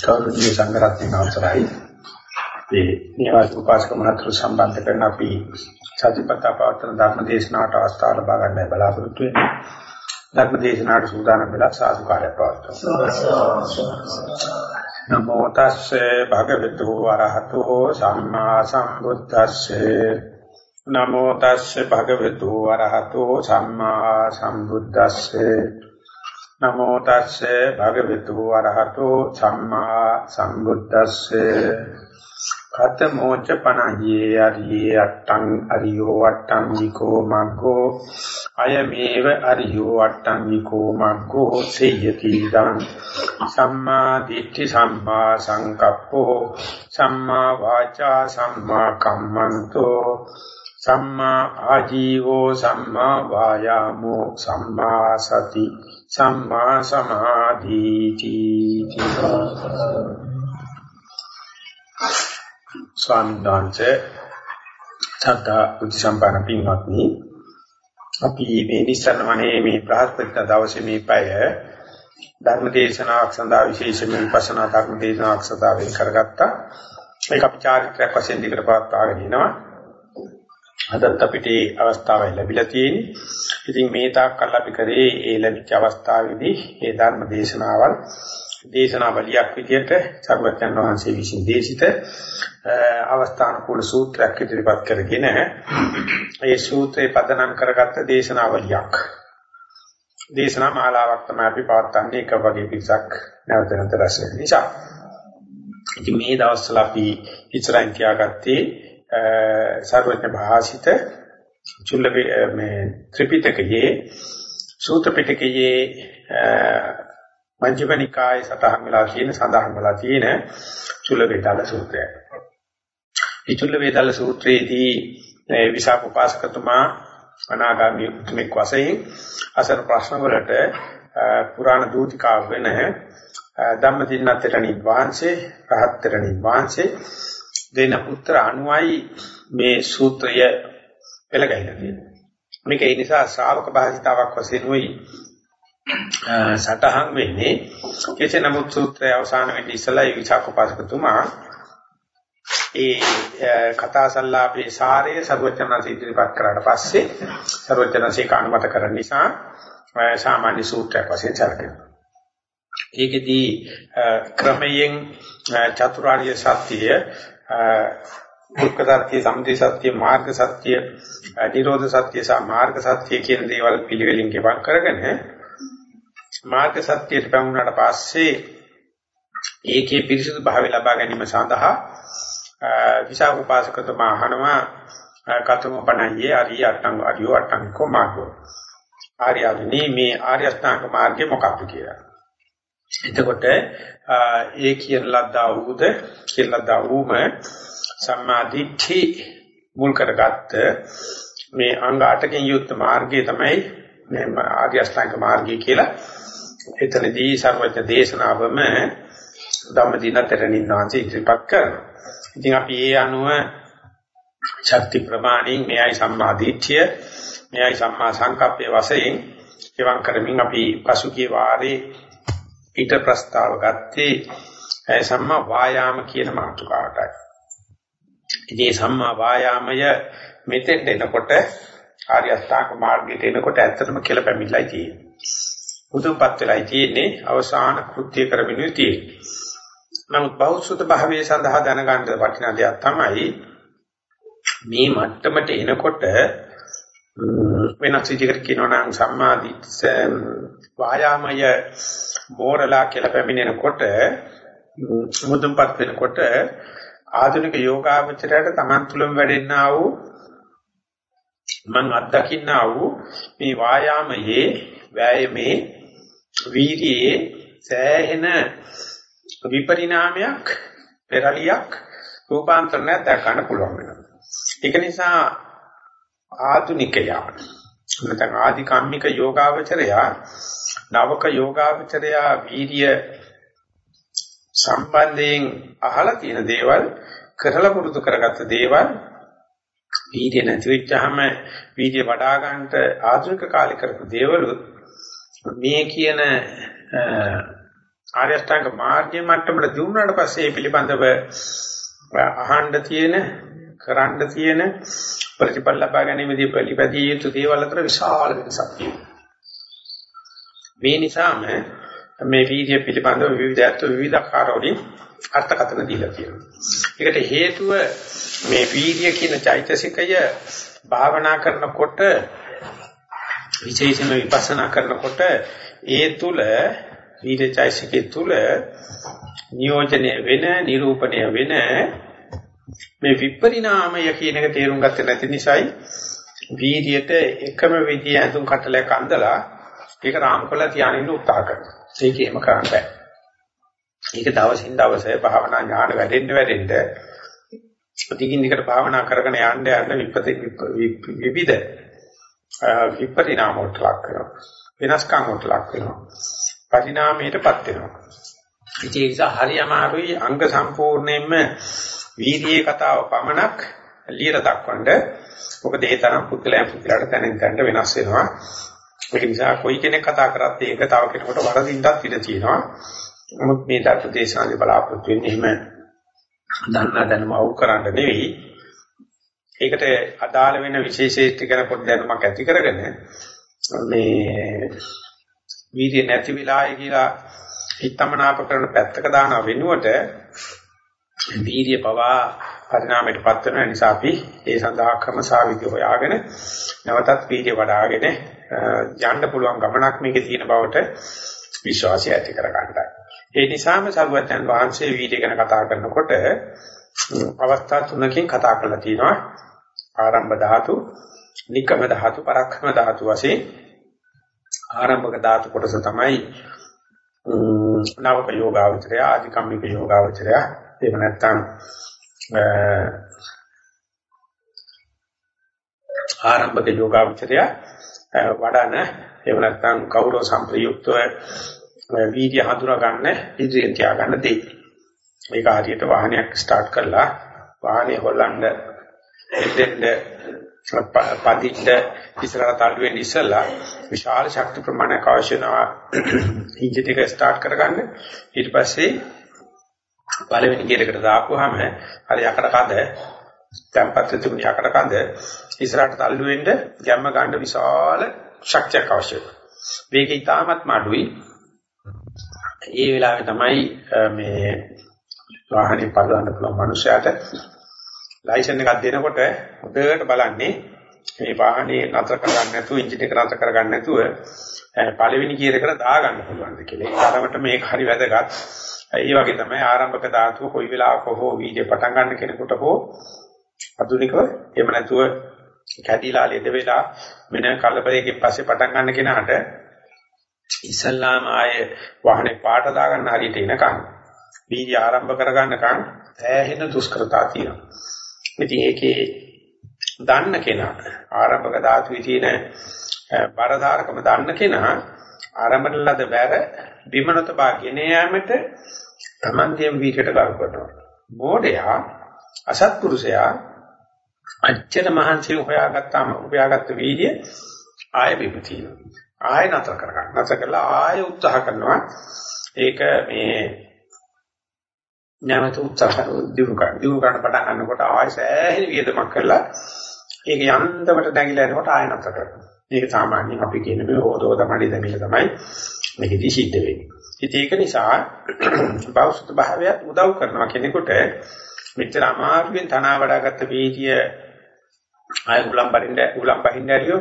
කෞරුණීය සංඝරත්නයේ අවසරයි. මේ නිවාස උපාසක මහතුරු සම්බන්ධ කරන අපි සතිපතා පවත්වන ධර්ම දේශනාවට අවස්ථාව ලබා ගන්නයි බලාපොරොත්තු වෙන්නේ. ධර්ම දේශනාවට සූදානම් වෙලා සාදුකාරය පවත්වමු. නමෝ තස්සේ භගවතු වරහතෝ සම්මා සම්බුද්දස්සේ නමෝ තස්සේ භගවතු වරහතෝ සම්මා සම්බුද්දස්සේ නමෝ තස්සේ භගවතු වරහතෝ සම්මා සම්බුද්දස්සේ. කතමෝච පනහියේ අරියේ අට්ටං අරියෝ අට්ටං විකෝ මග්ගෝ. අයමේව අරියෝ අට්ටං විකෝ මග්ගෝ සේයති දං සම්මා දිට්ඨි සම්මා සංකප්පෝ. සම්මා වාචා සම්මා කම්මන්තෝ. සම්මා ආජීවෝ සම්මා වායාමෝ සම්මා සති සම්මා සමාධිති ස්වාමීන් සද්ධා බුද්ධ සම්පන්න පින්වත්නි අපි මේ නිස්සරණමනේ මේ බ්‍රහස්පති දවසේ මේ පැය ධර්ම දේශනාවක් සඳහා විශේෂයෙන්ම විපස්සනා ධර්ම දේශනාවක් සඳහා වෙන් කරගත්තා. ඒක අපි චාරිත්‍රාක් වශයෙන් දිගට පවත්වාගෙන යනවා. අදත් අපිට අවස්ථාව ලැබිලා තියෙන්නේ. ඉතින් මේ තාක්කල් අපි කරේ ඒ ලැබිච්ච අවස්ථාවේදී මේ ධර්ම දේශනාවල් දේශනා වලියක් විදියට සර්වඥන් වහන්සේ විසින් දේශිත අවස්ථාන කුල සූත්‍රයක් ඉදිරිපත් කරගෙන ඒ සූත්‍රේ පදනම් කරගත්ත දේශනාවලියක් දේශනා මාලාවක් තමයි අපි පවත්වන්නේ එක වගේ පිටසක් නැවත නැවත රැස් වෙන නිසා. ඉතින් මේ දවස්වල අපි ඉස්සරහින් තියාගත්තේ සර්වඥ භාෂිත චුල්ල මේ ත්‍රිපිටකයේ සූත්‍ර පිටකයේ මජ්ක්‍ධිම නිකායේ සටහන් වෙලා තියෙන සඳහන් වෙලා තියෙන චුල්ල වේදාල සූත්‍රය. මේ චුල්ල වේදාල සූත්‍රයේදී විසාක උපාසකතුමා අනාගාමී උත්මෙක් වශයෙන් අසර ප්‍රශ්න වලට පුරාණ දූතිකා වෙන ධම්මදින්නතරණි වහන්සේ රහත්තරණි වහන්සේ දෙන උත්තර අනුවයි මේ සූත්‍රය පෙළගැහිලා තියෙන්නේ. මේක ඒ නිසා ශ්‍රාවක භාෂිතාවක් වශයෙන් උයි සටහන් වෙන්නේ කෙසේ නමුත් සූත්‍රය අවසාන වෙන්නේ ඉස්සලා විචාකෝපාසකතුමා ඒ කතා සංලාපේ සාරය සර්වචනන්සේ ඉදිරිපත් කරාට පස්සේ සර්වචනන්සේ කාණමත කරන නිසා සාමාන්‍ය සූත්‍රයක් වශයෙන් සැලකෙනවා. ඒකෙදී ක්‍රමයෙන් චතුරාර්ය සත්‍යය දුක්ඛ සත්‍ය, සමුදය සත්‍ය, මාර්ග සත්‍ය, නිරෝධ සත්‍ය සහ මාර්ග සත්‍ය කියන දේවල් පිළිවෙලින් ගෙවක් කරගෙන මාර්ග සත්‍යයට පැමුණාට පස්සේ ඒකේ පිරිසිදු භාවය ලබා ගැනීම සඳහා විසාක උපාසකතුමා අහනවා කතම පණයේ අරිය අට්ටං අරියෝ අට්ටං කොමාගෝ ආර්යවනි මේ ආර්ය අෂ්ටාංග මාර්ගය මොකක්ද කියලා. එතකොට ඒ කියන ලද්දා වූද කියන ලද්දා වූම සම්මාදිට්ඨි මුල් කරගත්ත මේ අංග 8කින් යුක්ත මාර්ගය තමයි මේ ආර්ය අෂ්ටාංග මාර්ගය කියලා එතනදී සර්වඥ දේශනාවම ධම්මදිනතරණින් වාසී ඉදිරිපත් කරනවා. ඉතින් අපි ඒ අනුව ශක්ති ප්‍රමාණින් මෙයයි සම්මා දිට්ඨිය මෙයයි සම්මා සංකප්පයේ වශයෙන් එවන් කරමින් අපි පසුගිය වාරේ ඊට ප්‍රස්තාව ගත්තේ සම්මා වායාම කියන මාතෘකාවටයි. ඉතින් සම්මා වායාමය මෙතෙන් එනකොට ආර්ය අෂ්ටාංග මාර්ගයට එනකොට ඇත්තටම කියලා පැමිණලා තියෙන්නේ. බුදුපත් වෙලයි තියෙන්නේ අවසාන කෘත්‍ය කරමිනුයි තියෙන්නේ. නමුත් බෞද්ධ භාවයේ සඳහා දැනගන්න වටිනා දෙයක් තමයි මේ මට්ටමට එනකොට වෙනස් විදිහකට කියනවා නම් සම්මාදි වායාමය මෝරලා කියලා පැමිණෙනකොට මුදුන්පත් වෙනකොට ආධුනික යෝගාවචරයට Taman තුලම වැඩෙන්නා වූ මම අත්දකින්නා වූ මේ වායාමයේ වෑයමේ වීර්යයේ සෑහෙන විපරිණාමයක් පෙරලියක් රූපාන්තරණයක් දක්වන්න පුළුවන් වෙනවා. ඒක නිසා ආධුනිකයා. නැත්නම් ආදි කම්මික යෝගාවචරයා නවක යෝගාවචරයා වීර්ය සම්බන්ධයෙන් අහලා තියෙන දේවල් කරලා පුරුදු කරගත්ත දේවල් වීර්ය නැති වෙච්චාම වීර්ය වඩා ගන්නට ආධුනික කාලේ කරපු දේවලුත් මේ කියන ආර්ය අෂ්ටාංග මාර්ගයේ මට්ටමට දිනුනාට පස්සේ මේ පිළිබඳව අහන්න තියෙන කරන්න තියෙන ප්‍රතිඵල ලබා ගැනීමදී ප්‍රතිපදිය යුතු දේවල් අතර විශාල වෙනසක් තියෙනවා. මේ නිසාම මේ වීර්ය පිළිබඳව විවිධත්ව විවිධාකාර වලින් අර්ථකථන දීලා තියෙනවා. ඒකට හේතුව මේ වීර්ය කියන චෛතසිකය භාවනා කරනකොට විශේෂයෙන්ම විපස්සනා කරනකොට ඒ තුල වීර්ය චෛතසිකයේ තුල නියෝජනය වෙන නිරූපණය වෙන මේ විපරිණාමය කියන එක තේරුම් ගත්තේ නැති නිසායි වීර්යයට එකම විදිය ඇඳුම් කටලයක් අඳලා ඒක රාම්කොලා තියාගෙන උත්සාහ කරනවා. ඒකේම කරන්න බෑ. ඒක දවසින් දවස භාවනා ඥාන වැඩෙන්න වැඩෙන්න දිගින් දිගට භාවනා කරගෙන යන්න යන්න විපති විවිධ විපරිණාම වලට ලක් වෙනවා. වෙනස්කම් වලට ලක් වෙනවා. පරිණාමයටපත් වෙනවා. ඉතින් ඒ නිසා හරි අමාරුයි අංග සම්පූර්ණයෙන්ම වීර්යයේ කතාව පමණක් ලියලා දක්වන්න. මොකද ඒ තරම් පුද්ගලයන් පුද්ගලයාට තැනින් තැනට වෙනස් වෙනවා. ඒක නිසා කොයි කෙනෙක් කතා කරත් ඒක තව කෙනෙකුට වරදින්නත් ඉඩ තියෙනවා. නමුත් මේ ධර්ම දේශනාවේ බලාපොරොත්තු වෙන්නේ එහෙම දන්නා දැනුම අවු කරන්න නෙවෙයි. ඒකට අදාළ වෙන විශේෂීත්ව ගැන පොඩි දැනුමක් ඇති කරගෙන මේ වීර්ය නැති වෙලායි කියලා හිතමනාප කරන පැත්තක දාන වෙනුවට වීර්ය පවා පරිණාමයටපත් වෙන නිසා අපි ඒ සඳහා ක්‍රම සාවිද්‍ය හොයාගෙන නැවතත් වීර්ය වඩ아가ගෙන යන්න පුළුවන් ගමනක් මේකේ තියෙන බවට විශ්වාසය ඇති කර ගන්නයි. ඒ නිසාම සරුවත්යන් වහන්සේ වීර්ය ගැන කතා කරනකොට අවස්ථා තුනකින් කතා කරලා තියෙනවා. ආරම්භ ධාතු, නික්කම ධාතු, පරක්ෂම ධාතු වශයෙන් ආරම්භක ධාතු කොටස තමයි නවක යෝගාවචරය, ආධිකම්මික යෝගාවචරය, එහෙම නැත්නම් ආරම්භක යෝගාවචරය වඩන එහෙම නැත්නම් කෞරව සම්ප්‍රයුක්තව වීර්ය හඳුනා ගන්න ඉදිරියෙන් තියා ගන්න දෙයි. මේක හරියට වාහනයක් ස්ටාර්ට් කරලා වාහනේ හොල්ලන්න එතෙන්ද පදිච්ච ඉස්සරහට අඩු වෙන්න ඉස්සලා විශාල ශක්ති ප්‍රමාණයක් අවශ්‍ය වෙනවා. එන්ජින් එක ස්ටාර්ට් කරගන්න. ඊට පස්සේ පළවෙනි ගියර් එකට දාපුවාම හරි යකඩ කඳ තැම්පත් තිබුණ යකඩ කඳ ඉස්සරහට තල්ලු වෙන්න ගැම්ම ගන්න විශාල ශක්තියක් අවශ්‍ය වෙනවා. මේක ඉතාමත් මාඩුයි. ඒ වෙලාවේ තමයි මේ වාහනේ පදවන්න පුළුවන් මනුස්සයාට ලයිසන් එකක් දෙනකොට හොඳට බලන්නේ මේ වාහනේ නතර කරගන්න නැතුව එන්ජින් එක නතර කරගන්න නැතුව පළවෙනි ගියර එකට දාගන්න පුළුවන්ද කියලා. ඒ තරමට මේක හරි වැදගත්. ඒ වගේ තමයි ආරම්භක ධාතුව කොයි වෙලාවක හෝ වීඩියෝ පටන් ගන්න කෙනෙකුට හෝ අදුනිකව එහෙම නැතුව කැඩිලා ලෙඩ වෙලා වෙන කලබලයකින් පස්සේ පටන් ගන්න කෙනාට ඉස්සල්ලාම ආයේ වාහනේ පාට දාගන්න හරියට එනකන් වීර්ය ආරම්භ කරගන්නකන් ඈහෙන දුෂ්කරතා තියෙනවා. ඉතින් ඒකේ දන්න කෙනා ආරම්භක ධාතුවේ තියෙන බරධාරකම දන්න කෙනා ආරම්භන ලද බැර විමනත භාග්‍යනේ යෑමට තමන්ගේම වීර්යයට ගරු කරනවා. මෝඩයා අසත්පුරුෂයා අච්චර මහන්සිය හොයාගත්තාම හොයාගත්ත වීර්ය ආය විපතින. ආය නතර කරගන්න. නතර කළා ආය උත්සාහ කරනවා. ඒක මේ නැවත උත්සාහ දිනු කරන. දිනු කරන පටන් ගන්නකොට ආය සෑහෙන වියදමක් කරලා ඒක යන්තමට නැగిලා යනකොට ආය නතර කරනවා. මේක සාමාන්‍යයෙන් අපි කියන මේ හොදෝද මඩි දෙමිල තමයි මේකදී සිද්ධ වෙන්නේ. ඉතින් ඒක නිසා බෞද්ධ භාවය උදව් කරනවා කෙනෙකුට මෙච්චර අමාරුවෙන් තනවා වඩාගත්ත වීර්ය ආය උලම් බරින්න උලම් බහින්න ඇරියෝ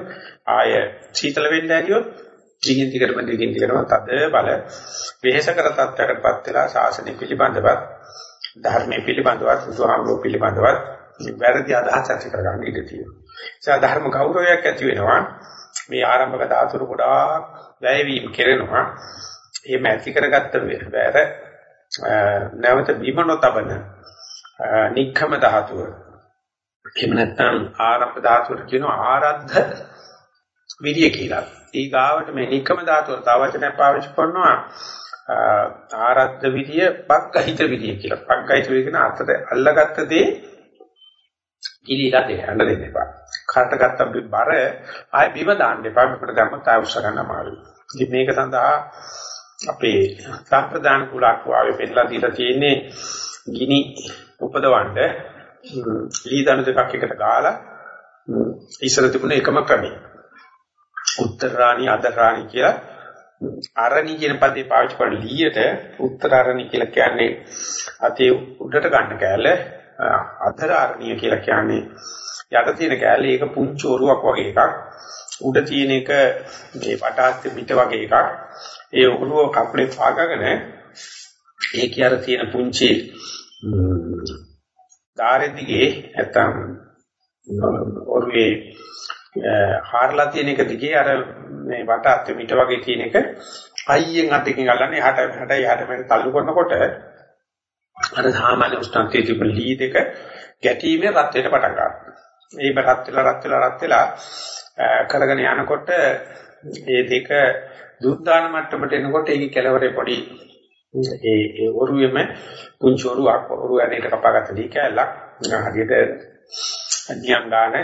ආය සීතල වෙන්න ඇරියෝ දිගින් දිගටම දිගින් දිගටම තද බල වෙහෙසකර තත්ත්වයකටපත් වෙලා ශාසනය පිළිබඳවත් ධර්මයේ පිළිබඳවත් බුදුහාමුදුරුවෝ පිළිබඳවත් වැරදි අදහස් ඇති කරගන්න ඉඩ තියෙනවා. ඒ ධර්ම ගෞරවයක් ඇති වෙනවා. මේ ආරම්භක ධාතුරු ගොඩාක් වැයවීම කෙරෙනවා. ඒ මැති කරගත්ත වැර නැවත බිම නොතබන නික්ඛම ධාතුව එහෙම නැත්නම් ආරම්භ ධාතුවට කියනවා ආරද්ධ විරිය කියලා. ඊගාවට මේ නික්කම ධාතුව තව වචනයක් පාවිච්චි කරනවා ආරද්ධ විරිය පග්ගහිත විරිය කියලා. පග්ගහිත විරිය කියන අතට අල්ලගත්ත දේ ඉලිලා දෙන්න දෙන්න එපා. කරට ගත්ත බර ආයෙ බිම දාන්න එපා. අපිට දැම්මත් ආයෙ උස්ස ගන්න අමාරුයි. ඉතින් මේක සඳහා අපේ සම්ප්‍රදාන කුලක් වාගේ පෙන්නලා දීලා තියෙන්නේ ගිනි උපදවන්න ලී දණු දෙකක් එකට ගාලා ඉස්සර තිබුණ එකම ක්‍රමය. උත්තරාණි අදරාණි කියලා අරණි කියන පදේ පාවිච්චි කරන ලීයට උත්තරාරණි කියලා කියන්නේ අතේ උඩට ගන්න කෑල්ල අදරාරණිය කියලා කියන්නේ යට තියෙන කෑල්ල ඒක පුංචි ඔරුවක් වගේ එකක්. උඩ තියෙන එක මේ පටාස්ති පිට වගේ එකක්. ඒ ඔරුව කකුලේ පාගගෙන ඒකේ අර තියෙන පුංචි ධාරෙ දිගේ නැත්තම් ඔරුවේ හාරලා තියෙන එක දිගේ අර මේ වටාත් මිට වගේ තියෙන එක අයියෙන් අතකින් අල්ලන්නේ එහාට එහාට එහාට මෙහෙට තල්ලු කරනකොට අර සාමාන්‍ය උෂ්ණත්වයේ තිබෙන ලී දෙක ගැටීමේ රත් වෙන්න පටන් ගන්නවා. ඒක රත් වෙලා රත් වෙලා රත් වෙලා කරගෙන යනකොට මේ දෙක දුර්දාන මට්ටමට එනකොට ඒකේ කෙලවරේ පොඩි ඒ ඒ ඔරුවෙම පුංචි ඔරුවක් ඔරුව ඇනේට කපාගත්ත දී කැලක් හරියට නියංගාන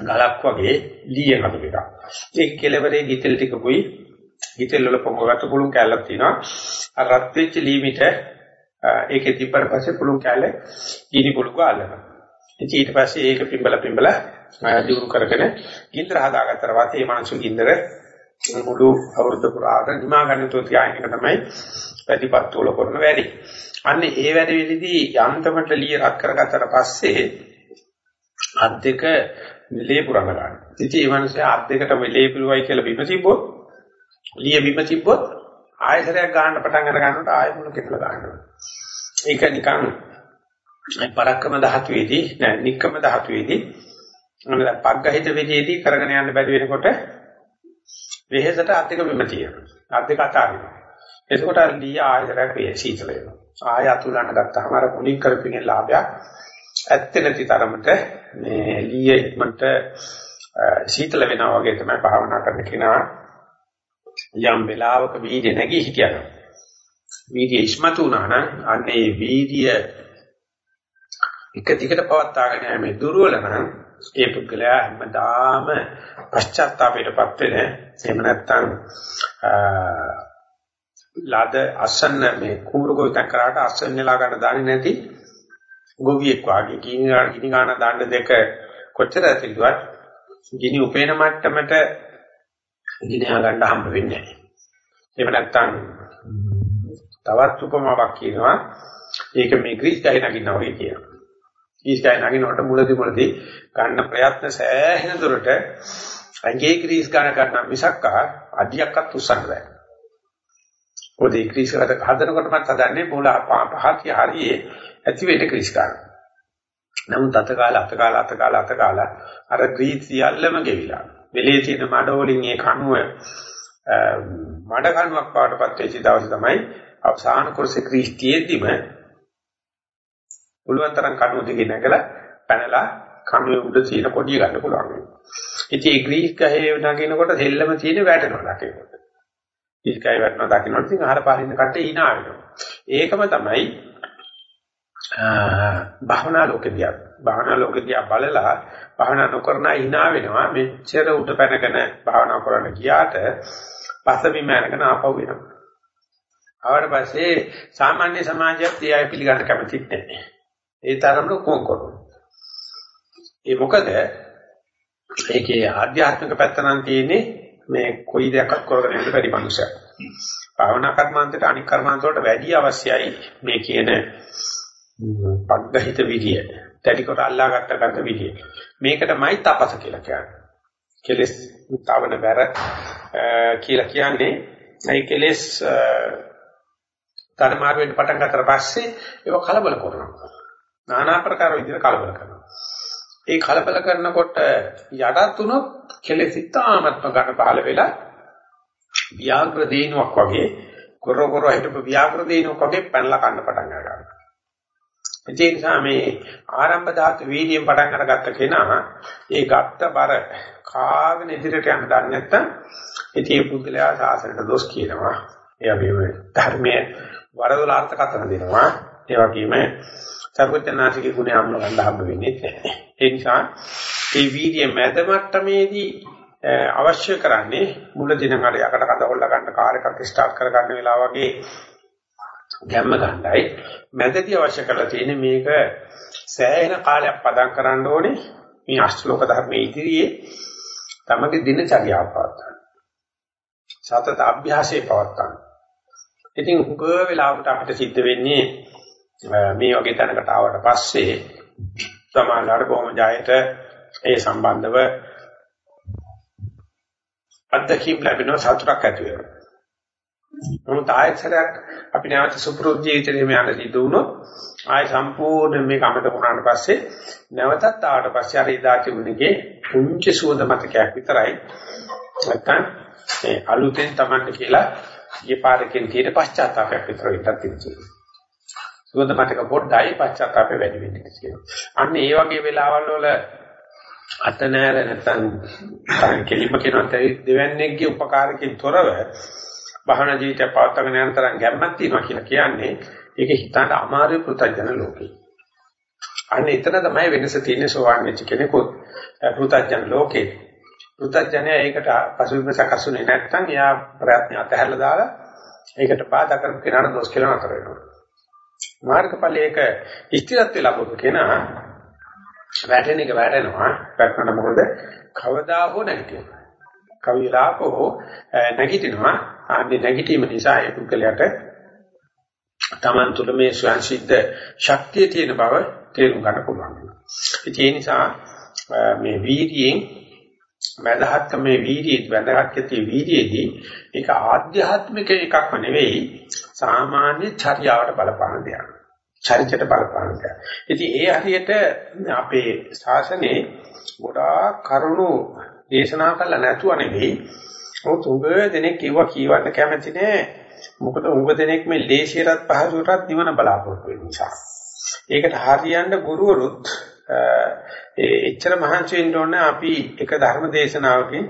ගලක් වගේ ලියන හදපු එකක්. ඒක කෙලවරේ ගිතෙල් ටිකකුයි ගිතෙල් වල පොඟකට පුළුන් කැලක් තියෙනවා. අර රත් වෙච්ච ලීමිට ඒකේ තිබ්බට පස්සේ පුළුන් කැලේ ගිනි පුළුක අල්ලනවා. ඉතින් ඊට පස්සේ ඒක පිඹල පිඹල දියුණු කරගෙන ගින්දර හදාගත්තට පස්සේ මේ මනසු ගින්දර මුළු අවුරුද්ද පුරාට නිමා ගන්න තු තියාගෙන එක තමයි ප්‍රතිපත්ති වල කරන වැඩි. අන්න ඒ වැඩ වෙලෙදී යන්තමට ලිය රත් කරගත්තට පස්සේ අත් දෙක ලේ පුරන ගන්න. ඉතින් මේ මිනිස්සේ අත් දෙකටම ලේ පිරුවයි කියලා බිම තිබ්බොත් ලිය බිම තිබ්බොත් ආයතරයක් ගන්න පටන් අර ගන්නකොට ආය මුල කෙටල ගන්නවා. ඒක නිකන් පරක්කම ධාතුවේදී නෑ නික්කම ධාතුවේදී මොනද පග්ගහිත විදියේදී කරගෙන යන්න බැරි වෙනකොට වෙහෙසට අත් දෙක බිම තියෙනවා. අත් දෙක අතාරිනවා. එතකොට ලිය ආයතරයක් වේ සීතල වෙනවා. ආය අතුලන්න ගත්තාම අර මුලින් කරපිනේ ලාභයක් ඇත්ත නැති තරමට මේ ලීය ඉක්මනට සීතල වෙනවා වගේ තමයි භාවනා කරන කෙනා යම් වෙලාවක වීර්ය නැගී හිටියනම් වීර්ය ඉස්මතු වුණා නම් අන්නේ වීර්ය එක දිගට පවත්වාගෙන යෑමේ දුර්වල නම් ඒ පුද්ගලයා හැමදාම පශ්චාත්තාපයටපත් වෙන එහෙම නැත්නම් ලාද අසන්න මේ කුඹුරු ගොවිතැන් කරාට අසන්නලා ගන්න දාන්නේ නැති ගොවියෙක් වාගේ ගිනි ගිනි ගන්න දාන්න දෙක කොච්චර ඇතිලුවත් ගිනි උපේන මට්ටමට ගිනි ගන්න හම්බ වෙන්නේ නැහැ. එහෙම නැත්නම් තවත් උපමාවක් කියනවා ඒක මේ ග්‍රීස් ගහේ නගිනවා වගේ කියනවා. ග්‍රීස් ගහේ නගිනකොට මුලදී මුලදී ගන්න ප්‍රයත්න සෑහෙන දුරට ඇඟේ ග්‍රීස් ගන්න ගන්න මිසක් අඩියක්වත් උස්සන්න බෑ. ඔතේ ග්‍රීස් කරට හදනකොටම හදන්නේ මුල පහතිය හරියේ ඇති වෙන ක්‍රිස් ගන්න. නමුත් අත කාලා අත කාලා අත කාලා අත කාලා අර ග්‍රීස් සියල්ලම ගෙවිලා. වෙලේ තියෙන මඩ වලින් ඒ කණුව මඩ කණුවක් පාටපත් වෙච්ච දවස් තමයි අවසාන කොටසේ ග්‍රීස් තියෙද්දිම පුළුවන් තරම් කණුව දිගේ නැගලා පැනලා කණුවේ උඩ තියෙන කොඩිය ගන්න පුළුවන් වෙනවා. ඉතින් ඒ ග්‍රීස් ගහේ නගිනකොට දෙල්ලම තියෙන වැටෙනවා දකිනකොට. ග්‍රීස් ගහේ වැටෙනවා දකිනකොට ඉතින් ආහාර පාරින්න කට්ටේ hina වෙනවා. ඒකම තමයි භාවනා ලෝකෙදී භාවනා ලෝකෙදී බලලා භාවනා නොකරන hina වෙනවා මෙච්චර උඩ පැනගෙන භාවනා කරන්න ගියාට පසබිම යනකන ආපහු වෙනවා. ආවට පස්සේ සාමාන්‍ය සමාජයත් ඒ අය පිළිගන්න කැමති නැහැ. ඒ තරමට කොම් කරනවා. ඒ මොකද ඒකේ ආධ්‍යාත්මික පැත්ත නම් තියෙන්නේ මේ කොයි දෙයක්වත් කරගෙන යන්න බැරි මනුස්සයෙක්. භාවනා කර්මාන්තයට අනික් කර්මාන්ත වලට වැඩි අවශ්‍යයි මේ කියන පග්ගහිත විදිය. දැඩි කොට අල්ලා ගන්න ගන්න විදිය. මේකටමයි තපස කියලා කියන්නේ. කෙලස් උත්වන බැර කියලා කියන්නේ ඒ කෙලස් ධර්මාර වෙන්න පටන් ගන්නතර පස්සේ ඒක කලබල කරනවා. নানা ආකාර විදිහට කලබල කරනවා. ඒ කලබල කරනකොට යටත් උනොත් කෙලෙස් ඉතාමත්ම ගන්න පහළ වෙලා ව්‍යාග්‍ර දේනුවක් වගේ කොර කොර හිටපු ව්‍යාග්‍ර දේනුවක් වගේ පැනලා කන්න පටන් ගන්නවා. ඒ නිසා මේ ආරම්භ ධාතු වීර්යයෙන් පටන් අරගත්ත කෙනා ඒ ගත්ත බර කාගෙන ඉදිරියට යන්න දන්නේ නැත්නම් ඉතින් පුද්ගලයා සාසනයට දොස් කියනවා. ඒ වගේම ධර්මයේ වරදොල අර්ථකථන දෙනවා. ඒ වගේම සර්වඥාසිකේ ගුණ අම්ල ගන්න හම්බ වෙන්නේ නැහැ. ඒ නිසා මේ වීර්ය මැද මට්ටමේදී අවශ්‍ය කරන්නේ මුලදී නම් අර යකට කඳ හොල්ලා ගන්න කාර් එකක් ස්ටාර්ට් කර ගන්න වෙලාව වගේ ගැම්ම ගන්නයි මැදදී අවශ්‍ය කරලා තියෙන්නේ මේක සෑහෙන කාලයක් පදම් කරන්න ඕනේ මේ අෂ්ටලෝක ධර්මයේ ඉදිරියේ තමගේ දිනචර්යාව පවත්වන්න. සතත අභ්‍යාසයේ පවත්වන්න. ඉතින් උග වෙලාවකට අපිට සිද්ධ වෙන්නේ මේ වගේ තැනකට ආවට පස්සේ සමාජාට කොහොම ජයයට ඒ සම්බන්ධව අත්දැකීම් ලැබෙන සතුටක් ඇති වෙනවා. නමුත් ආයතනයක් අපි නැවත සුපුරුදු ජීවිතේ මේ යන සිද්ධ වුණොත් ආය සම්පූර්ණ මේක අමතක වුණාට පස්සේ නැවතත් ආවට පස්සේ අර ඉදා තිබුණේගේ පුංචි සුවඳ මතකයක් විතරයි. නැත්තම් ඒ අලුතෙන් Tamanne කියලා ඊපාරකින් තියෙන පශ්චාත්තාවයක් විතර විතරක් තියෙනවා. සුවඳ මතක පොඩ්ඩයි පශ්චාත්තාපය වැඩි වෙන්නේ කියලා. අන්න ඒ වගේ වෙලාවල් වල අත නෑර නැත්තම් කෙලිම කියනත් දෙවන්නේගේ උපකාරකින් තොරව භවනා ජීවිතය පවත්වාගෙන යන තරම් ගැම්මක් තියෙනවා කියලා කියන්නේ ඒක හිතන්න අමාරු පෘථජන ලෝකේ. අන්න එතන තමයි වෙනස තියෙන්නේ සෝවාන් වෙච්ච කෙනෙකුත් පෘථජන ලෝකේ. පෘථජනය ඒකට පසුබිම සකස්ුනේ නැත්නම් එයා ප්‍රයත්න අතහැරලා දාලා ඒකට බාධා කරපු කෙනාට දොස් කියලා නතර වෙනවා. මාර්ගඵලයක ස්ථිරත්ව ලැබුණු කෙනා වැටෙන එක වැටෙනවා. වැටෙනකොට මොකද කවදා හෝ නැගිටිනවා. කවිලාකෝ නැගිටිනවා. ආන්නේ නැගිටීම නිසා ඒ පුද්ගලයාට Taman තුල මේ ස්වයංසිද්ධ ශක්තිය තියෙන බව තේරුම් ගන්න පුළුවන්. ඒ නිසා මේ වීර්යයෙන් මදහත් මේ වීර්යයේ වැදගත් වීර්යයේදී ඒක ආධ්‍යාත්මික එකක්ම නෙවෙයි සාමාන්‍ය චර්යාවට බලපාන දෙයක්. චරිතයට බලපාන දෙයක්. ඉතින් ඒ හරියට අපේ ශාසනයේ ගොඩාක් කරුණු දේශනා කළා නැතුව නෙවෙයි. මොකද උඹ දෙනෙක් කිව්වා කියවන්න කැමති නෑ. මොකද උඹ දෙනෙක් මේ ලේසියටත් පහසුටත් නිවන බලාපොරොත්තු වෙන නිසා. ඒකට හරියන්න ගුරුවරුත් ඒ එච්චර මහන්සි වෙන්න ඕන අපි එක ධර්ම දේශනාවකින්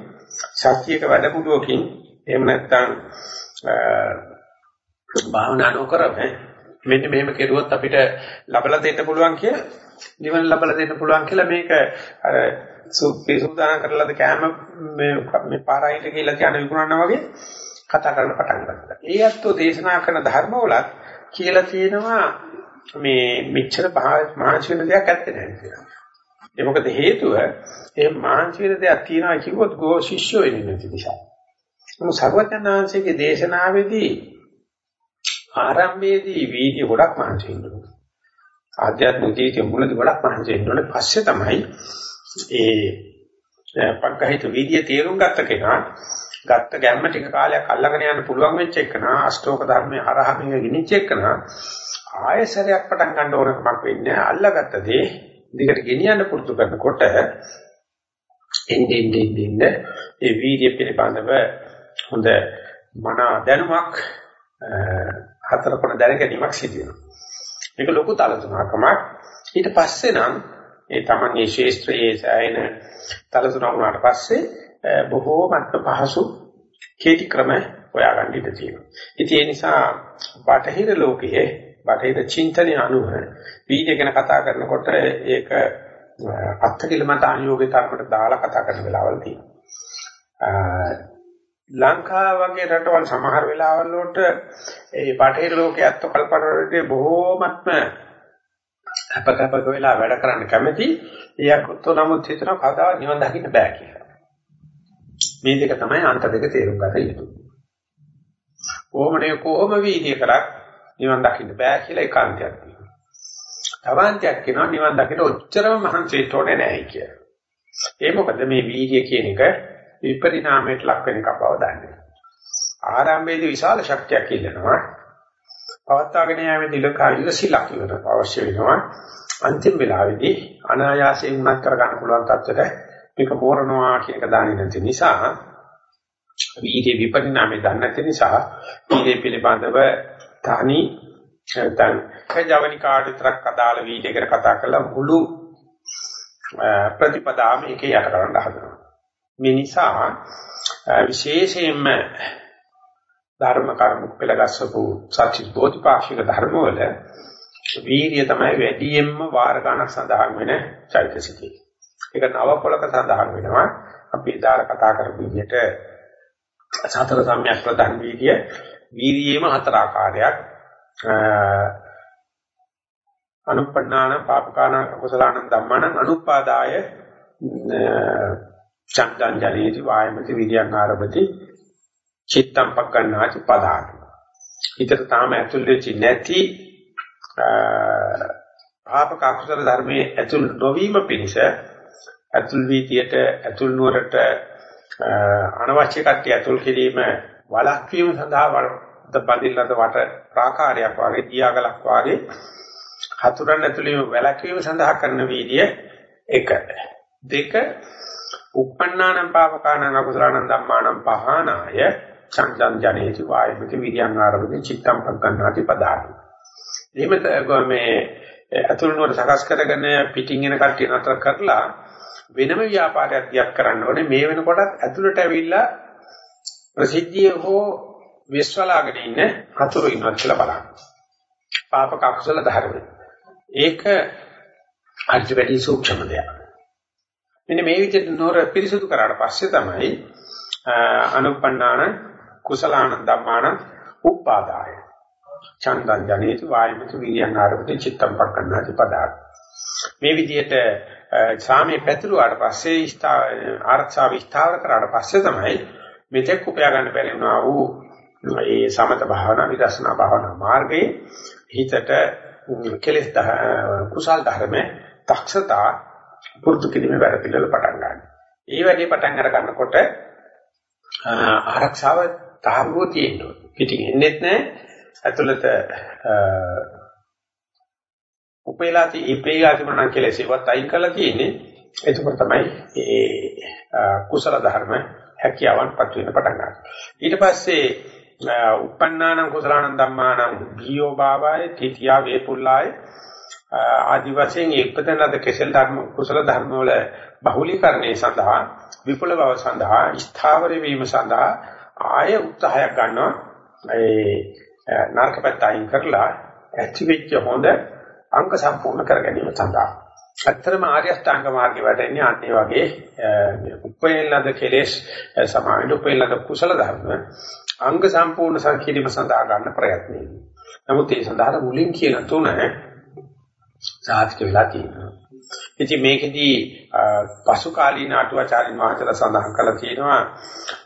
සත්‍යයක වැඩමුළුවකින් එහෙම නැත්නම් භාවනා නොකරම මෙන්න මෙහෙම කෙරුවොත් අපිට ලබලා දෙන්න පුළුවන් කියලා නිවන ලබලා දෙන්න පුළුවන් කියලා මේක අර සූදානම් කරලාද කෑම මේ මේ පාරායිට කියලා කියන විකුණනවා වගේ කතා කරන්න පටන් ගත්තා. ඒ අත්ෝ දේශනා කරන ධර්මවලත් කියලා තියෙනවා මේ මෙච්චර මහන්සි වෙන දෙයක් ඇත්තේ නැහැ කියලා. ඒ මොකද හේතුව ඒ මහන්සි වෙන දෙයක් තියනවා කිව්වොත් ගෝ ශිෂ්‍ය වෙන්නේ නැති නිසා. මොකද සර්වඥාන්සේගේ දේශනාවේදී ආරම්භයේදී වීර්ය ගොඩක් මහන්සි වෙනවා. ආධ්‍යාත්මික ජීවිතේ මුලදී ගොඩක් මහන්සි වෙනවා. පස්සේ තමයි ඒ පග්ගහිත වීර්ය තේරුම් ගත්ත කෙනා ගත්ත ගැම්ම ටික කාලයක් අල්ලගෙන යන්න පුළුවන් වෙච්ච එකනා අෂ්ටෝක ධර්මයේ හරහා මේක ගිනිච්ච එකනා ආයසරයක් පටන් ගන්න ඕනකමක් වෙන්නේ අල්ලගත්ත දේ දිගට ගෙනියන්න පුරුදු කරනකොට එන්නේ එන්නේ ඒ වීර්ය පිළිබඳව හොඳ මන දැනුමක් හතර කොන දැන ගැනීමක් සිදු වෙනවා. මේක ලොකු තලතුණකමක්. ඊට පස්සේ නම් ඒ තමන්ගේ ශේෂ්ත්‍රයේ සෑයන තලතුණ වුණාට පස්සේ බොහෝමත්ම පහසු කේටි ක්‍රම හොයාගන්න ඉඩ තියෙනවා. ඉතින් ඒ නිසා බටහිර ලෝකයේ බටහිර චින්තනයේ අනුව වීර්ය ගැන කතා කරනකොට ඒක අත්කිලමත අනුയോഗේ තරමට දාලා කතා කරන වෙලාවල් තියෙනවා. ලංකාව වගේ රටවල් සමහර වෙලාවල් වලට ඒ බටහිර ලෝකයේ අත්ව කල්පනාවලදී බොහෝමත්ම අපකපක වෙලා වැඩ කරන්න කැමති එයාට නමුත් හිතන කවදා නිවන් දකින්න බෑ කියලා. මේ දෙක තමයි අන්ත දෙක තේරුම් ගන්න යුතු. කොහොමනේ කොහොම වීර්ය කරක් නිවන් දකින්න බෑ කියලා ඒකාන්තයක් තියෙනවා. තවාන්තයක් කියනවා නිවන් දකින්න ඔච්චරම මහන්සි වෙන්න ඕනේ නැහැ කියලා. ඒ මොකද මේ වීර්ය කියන එක විපරිණාමයට ලක් වෙන එක බව දන්නේ. ආරම්භයේදී විශාල ශක්තියක් ඉල්ලනවා. පවත්වාගෙන යාමේදී ලකාරික සිලක් වෙන අවශ්‍ය වෙනවා. අන්තිම වෙලාවේදී අනායාසයෙන් උනත් කර ගන්න පුළුවන් තත්ත්වයට මේක මෝරනවා කියන එක දන්නේ නැති නිසා වීර්ය විපරිණාමය දන්නේ නැති නිසා වීර්ය පිළිබඳව තනි නැත්නම් කජවනිකාට විතරක් අදාළ වීර්යයකට කතා කරලා මුළු ප්‍රතිපදාම එකේ යට කරන්න හදනවා. මේ නිසා විශේෂයෙන්ම ධර්ම කර්ම පෙළගස්සපු සත්‍ය බෝධිපාක්ෂික ධර්ම වල වීර්ය තමයි වැඩියෙන්ම වාර ගණක් සඳහන් වෙන චෛතසිකය. ඒක නව පොලක සඳහන් වෙනවා. අපි දාර කතා කරපු විදිහට සතර සම්‍යක් ප්‍රධාන වීර්ය වීර්යයේම හතර ආකාරයක් අනුප්පන්නාන පාපකාන කුසලාන ධම්මාන අනුපාදාය චන්දං ජනේති වායමති විද්‍යං ආරභති චිත්තම් පක්කන්නාච පදාති. ඊතර තාම ඇතුල් වෙච්ච නැති පාපක අකුසල ධර්මයේ ඇතුල් නොවීම පිණිස ඇතුල් වීතියට ඇතුල් නුවරට අනවශ්‍ය කට්ටිය ඇතුල් කිරීම වළක්වීම සඳහා වලද බදින්නත වට ප්‍රාකාරයක් වගේ දියාගලක් වගේ හතුරන් ඇතුළේ වැළැක්වීම සඳහා කරන වීර්ය එක දෙක uppannānaṁ pāvakānaṁ akusalaṇaṁ dhammānaṁ pahānāya චංචං ජනේති වායමති විරියං ආරම්භති චිත්තම් පග්ගණ්ණාති පදාති. එහෙම මේ අතුරු නුවර සකස් කරගෙන පිටින් එන කට්ටිය නතර කරලා වෙනම ව්‍යාපාරයක් දියක් කරන්න ඕනේ මේ වෙනකොටත් ඇතුළට ඇවිල්ලා ප්‍රසිද්ධිය හෝ විශ්වලාගෙන ඉන්න හතුරු ඉන්නවා කියලා බලන්න. පාපක අකුසල ධර්ම. ඒක අර්ථ වැඩි සූක්ෂම දෙයක්. මෙන්න මේ විදිහට නෝර පිරිසුදු කරාට පස්සේ තමයි අනුපන්නාන කුසලාන ධම්මාන උපාදාය. චන්දං ජනේති වායමති විරියං ආරම්භති චිත්තම් පක්කන්නාති පදාත්. මේ විදිහට සාමයේ පැතුරුවාට පස්සේ ආරක්ෂා විස්තර කරාට පස්සේ තමයි මෙතෙක් උපයා ගන්න බැරි වුණා වූ ඒ සමත භාවනා විදර්ශනා භාවනා මාර්ගයේ හිතට කෙලෙස් කුසල් ධර්ම තක්ෂතා පුරුදු කිරීමේ වැඩ පිළිවෙල පටන් ගන්නවා. ඒ වැඩේ පටන් අර ගන්නකොට ආරක්ෂාව තාම්බුව තියෙනවා. පිටින් එන්නේත් නැහැ. ඇතුළත උපේලාති ඉපේලාති මනන් කියලා සේවත් අයින් කරලා තියෙන්නේ. එතකොට තමයි ඒ කුසල ධර්ම හැකියාවන් පත් වෙන පටන් ගන්න. ඊට පස්සේ uppannānaṁ කුසලානං ධම්මානං බියෝ භාවය තිතියා වේපුල්ලාය ආදි වශයෙන් එක්පතන ලද කෙසෙල් ධර්ම කුසල ධර්ම වල බහුලීකරණය සඳහා විපුල බව සඳහා ස්ථාවර වීම සඳහා ආය උත්සාහයක් ගන්නවා ඒ නරකපැත්ත අයින් කරලා ඇති වෙච්ච හොඳ අංග සම්පූර්ණ කර ගැනීම සඳහා ඇත්තම ආර්ය අෂ්ටාංග මාර්ගේ වැටෙන්නේ අන්න ඒ වගේ උපේලද කෙලෙස් සමාවෙන්න උපේලද කුසල ධර්ම අංග සම්පූර්ණ සංකීර්ණ සඳහා ගන්න ප්‍රයත්නයි. නමුත් ඒ සඳහා මුලින් කියන තුන සාධක වෙලා තියෙනවා. ඉතින් මේකෙදී පසු කාලීන අටුවාචාරින් වහන්සේලා සඳහන් කළා තියෙනවා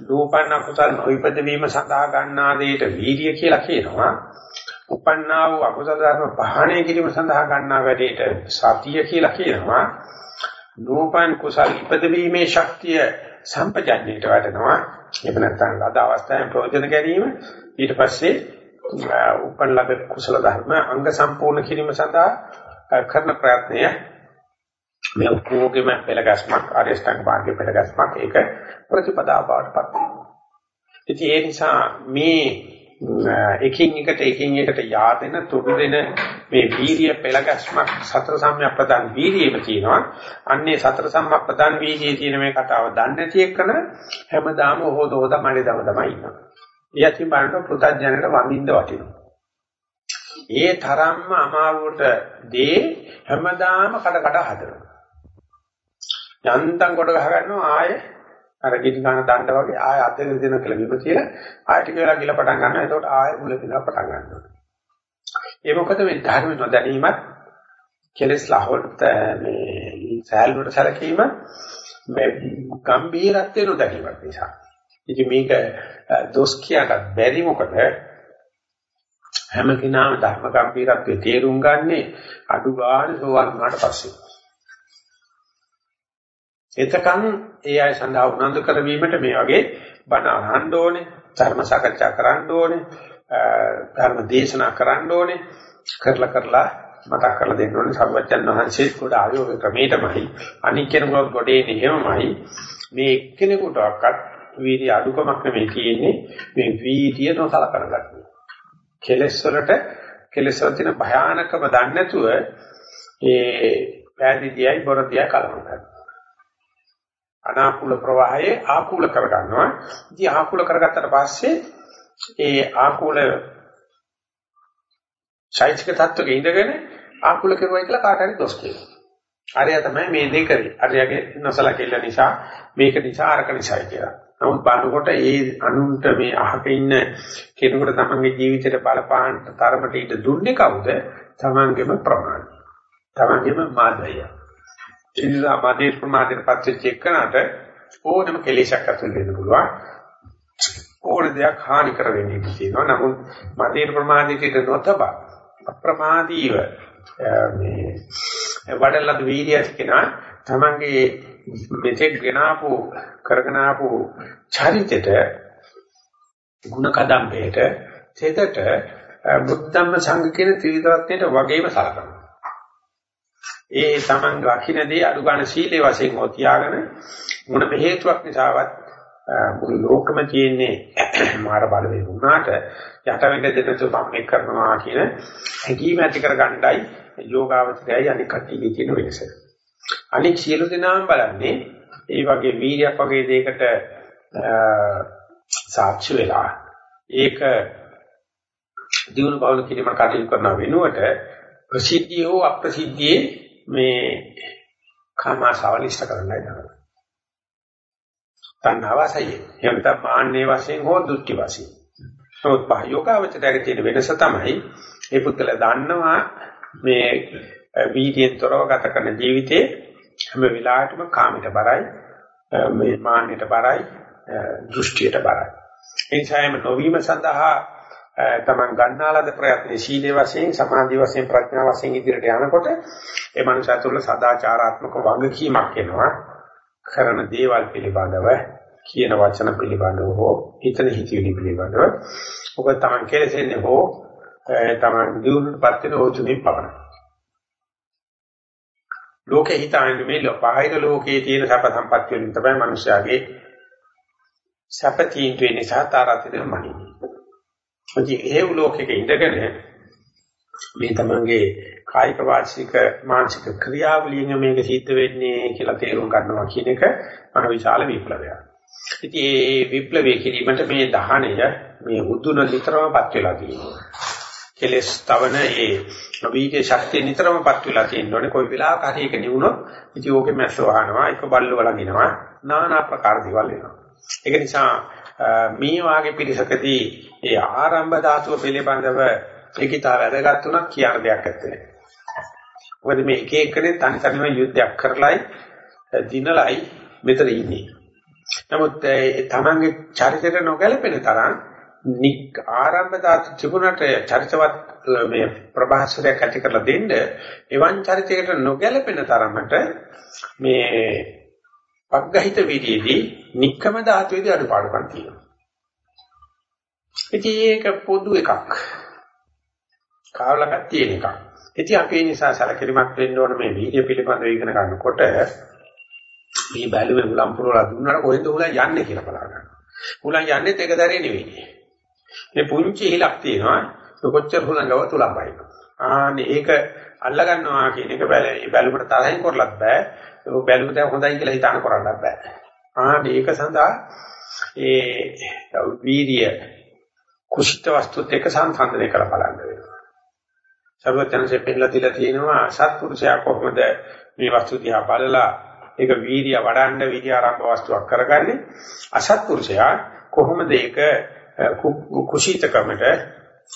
දූපන්න කුසල නොයිපද වීම සඳහා ගන්නා දෙයට වීර්ය කියලා කියනවා. උපන්නා වූ අකුසල ධර්ම පහණය කිරීම සඳහා ගන්නා වැඩේට සතිය කියලා කියනවා. නූපන් කුසල ඉපද වීමේ ශක්තිය සම්පජන්ණයට වටනවා. එහෙම නැත්නම් අද අවස්ථාවේ ප්‍රයෝජන ගැනීම ඊට පස්සේ උපන් ලද කුසල ධර්ම අංග සම්පූර්ණ කිරීම සඳහා කරන ප්‍රයත්නය මේ ඔක්කොගෙම පෙළගස්මක් ආරියස්ඨාංග මාර්ගයේ පෙළගස්මක් ඒක ප්‍රතිපදාව බවට පත් වෙනවා. ඉතින් ඒ නිසා මේ එකින් එකට එකින් එකට yaadෙන තුඩු දෙන මේ වීර්ය පෙළගස්මක් සතර සම්‍යක් ප්‍රදාන වීර්යෙම තියෙනවා. අන්නේ සතර සම්‍යක් ප්‍රදාන වීර්යයේ තියෙන මේ කතාව දන්නේ නැති එකන හැමදාම හොද හොද මඩේ දම තමයි ඉන්නවා. ඊයතින් බලන්න පුතඥයන්ට වඳින්න වටිනවා. ඒ තරම්ම අමාරුවට දේ හැමදාම කඩ කඩ හදනවා. යන්තම් කොට ගහ ගන්නවා ආයේ අර ගිනි ගන්න දණ්ඩ වගේ ආයෙ අතෙන් දෙන කියලා විප කියලා ආයෙ ටික වෙලා ගිල පටන් ගන්නවා. එතකොට ආයෙ මුල පිටලා පටන් ගන්නවා. ඒ මොකද මේ ධර්ම නොදැනීමත් කෙලස් ලහවට මේ සෑල්වට සැලකීම මේ ගම්බීරත්වය නොදැනීමක් නිසා. ඉතින් මේක දොස් කියකට බැරි මොකද හැම කෙනාම ධර්ම ගම්බීරත්වයේ තේරුම් ගන්නේ අඩු ගන්න සෝවන් වුණාට පස්සේ. එතකන් ඒ අය සඳහා උනන්දු කරවීමට මේ වගේ බණ අහන්න ඕනේ, ධර්ම සාකච්ඡා කරන්න ඕනේ, ධර්ම දේශනා කරන්න ඕනේ, කරලා කරලා මතක් කරලා දෙන්න ඕනේ සර්වජන් වහන්සේ කොට ආයෝග ක්‍රමයටමයි අනික් කෙනෙකුට ගොඩේ නියමයි මේ එක්කෙනෙකුටවත් වීර්ය අඩුකමක් නෙමෙයි තියෙන්නේ මේ වීර්ය නොසලකන ගැටි. කෙලස් වලට කෙලස් වල තියෙන භයානකම දන්නේ නැතුව ඒ පෑදීදියයි බොරදියයි කලබල කරනවා. අනාකූල ප්‍රවාහයේ ආකූල කරගන්නවා. ඉතින් ආකූල කරගත්තට පස්සේ ඒ ආකූල ශෛතික තත්ත්වක ඉඳගෙන ආකූල කරුවයි කියලා කාට හරි දොස් කියනවා. අරයා තමයි මේ දේ කරේ. අරයාගේ නොසලකෙල්ල නිසා මේක නිසා අරක නිසායි කියලා. නමුත් බලනකොට ඒ අනුන්ට මේ අහක ඉන්න කෙනෙකුට තමන්ගේ ජීවිතේට බලපාන තරමට ඊට දුන්නේ කවුද? තමන්ගේම ප්‍රමාණය. තමන්ගේම මාදය. ඒ නිසා මාදේ ප්‍රමාදයට පත්වෙච්ච එකනට ඕනම කෙලෙසක් අතුල් වෙන්න පුළුවන්. ඕන දෙයක් හානි කර වෙන්නේ තියෙනවා. නමුත් මාදේ ප්‍රමාදයට නොතබා අප්‍රමාදීව මේ වඩලද වීර්යය කෙනා තමන්ගේ මෙතෙක් ගෙනාපු කරගෙන ආපු චරිතෙට ಗುಣ කදම්බේට තෙතට බුද්ධම්ම සංඝ කියන ත්‍රිවිධ වගේම සලකනවා. ඒ තමන් රකින්නදී අනුගාන සීලේ වශයෙන් හෝ තියාගෙන මොන හේතුවක් නිසාවත් මුළු ලෝකෙම තියෙන්නේ මාර බලවේග වුණාට යට වෙන්න දෙන්නතු මම මේක කරනවා කියන හැඟීම ඇති කරගන්නයි යෝගාවචරයයි අනික් කටියේ තියෙන වෙනස. අනික් සියලු දෙනාම බලන්නේ ඒ වගේ වීර්යයක් වගේ දෙයකට සාක්ෂි වෙලා ඒක දිනු බවල කිරීම කටයුතු කරන වෙනුවට ප්‍රසිද්ධිය හෝ අප්‍රසිද්ධියේ මේ කාමසාවලිෂ්ඨ කරන්නයි දරන. තණ්හාවසයි. එහෙම නැත්නම් මාන්නේ වශයෙන් හෝ දෘෂ්ටි වශයෙන්. නමුත් පහයෝගාවචරයේ තියෙන වෙනස තමයි මේ පුද්ගල දන්නවා මේ වීර්යයෙන් තොරව ගත කරන ජීවිතේ හැම වෙලාවෙම කාමයට බරයි මේ මාන්නයට බරයි දෘෂ්ටියට බරයි. ඒ නිසාම නොවීම සඳහා තමන් ගන්නාලද ප්‍රයත්න සීලේ වශයෙන් සමාධි වශයෙන් ප්‍රඥා වශයෙන් ඉදිරියට යනකොට ඒ මනුෂ්‍ය තුළ සදාචාරාත්මක වගකීමක් එනවා. කරන දේවල් පිළිබඳව කියන වචන පිළිබඳව හෝ හිතන හිතවිලි පිළිබඳව. ඔබ තමන් කෙලෙසෙන්නේ හෝ තමන් දියුණුවටපත් වෙන ඕතුනේ පවරන ලෝකේ හිතාන්නේ මේ බාහිර ලෝකයේ තියෙන සැප සම්පත් වලින් තමයි මිනිස්යාගේ සැප තීන්දුව නිසා තාරාතිරම මනින්නේ. ඉතින් ඒ ලෝකෙක ඉඳගෙන මේ තමන්ගේ කායික වාචික මානසික ක්‍රියාවලියෙන් මේක සිද්ධ වෙන්නේ කියලා තේරුම් ගන්නවා කියන එක මහ විශාල විප්ලවයක්. ඉතින් මේ විප්ලවයේ කිරීමට මේ දහණය මේ උදුන නිතරමපත් වෙලා තියෙනවා. කෙලස් තවන ඒ නොවීගේ ශක්තිය නිතරමපත් වෙලා තියෙනෝනේ කොයි වෙලාවක හරි ඒක නිවුනොත් ඉතින් ඕකේ මැස්ස වහනවා එක බල්ලෝ වළඳිනවා নানা ආකාර දේවල් වෙනවා. ඒක නිසා මේ වාගේ පිරිසකදී ඒ ආරම්භ ධාතුව පිළිබඳව ඒකිතා වැදගත් උනක් කියන දෙයක් ඇත්තේ. මොකද මේ එක එකනේ තනි තනිව යුද්ධයක් කරලයි දිනලයි මෙතන ඉන්නේ. නමුත් තමන්ගේ චරිතයට නොගැලපෙන තරම් නික් ආරම්භ ධාතු තිබුණට චරිතවත් මේ ප්‍රභාස්වරයක් ඇති කරලා දෙන්න එවන් චරිතයකට නොගැලපෙන තරමට මේ පග්ගහිත විදියේදී නික්කම ධාතුවේදී අඩුපාඩුකම් තියෙනවා. ඉතින් ඒක පොදු එකක්. කාවලක් තියෙන එකක්. ඉතින් අපි ඒ නිසා සැලකිලිමත් වෙන්න ඕන මේ වීර්ය පිළිබඳව ඉගෙන ගන්නකොට මේ බැලුවේ උලම් පුරවලා දුන්නාට කොහෙන්ද උලන් යන්නේ කියලා බලා ගන්න. උලන් යන්නේත් එක දරේ නෙවෙයි. මේ පුංචි හිලක් තියෙනවා. කොච්චර හුලංගව තුලම්බයි. ආනේ ඒක අල්ල ගන්නවා කියන එක බැලුමට තරහින් කරලත් බෑ. ඒක බැලුමට හොඳයි කියලා හිතාන කරන්නත් බෑ. ආනේ ඒක සඳහා ඒ වීර්ය කුෂිත වස්තුත් එක්ක සංසන්දනය කරලා බලන්න වෙනවා. සර්වඥන්සේ පෙන්නලා දීලා තියෙනවා සත්පුරුෂයා කොහොමද මේ වස්තු දිහා බලලා ඒක වීර්ය වඩන්න වීර්ය ආරම්භ වස්තුවක් කරගන්නේ අසත්පුරුෂයා කොහොමද ඒක කුසීතකමට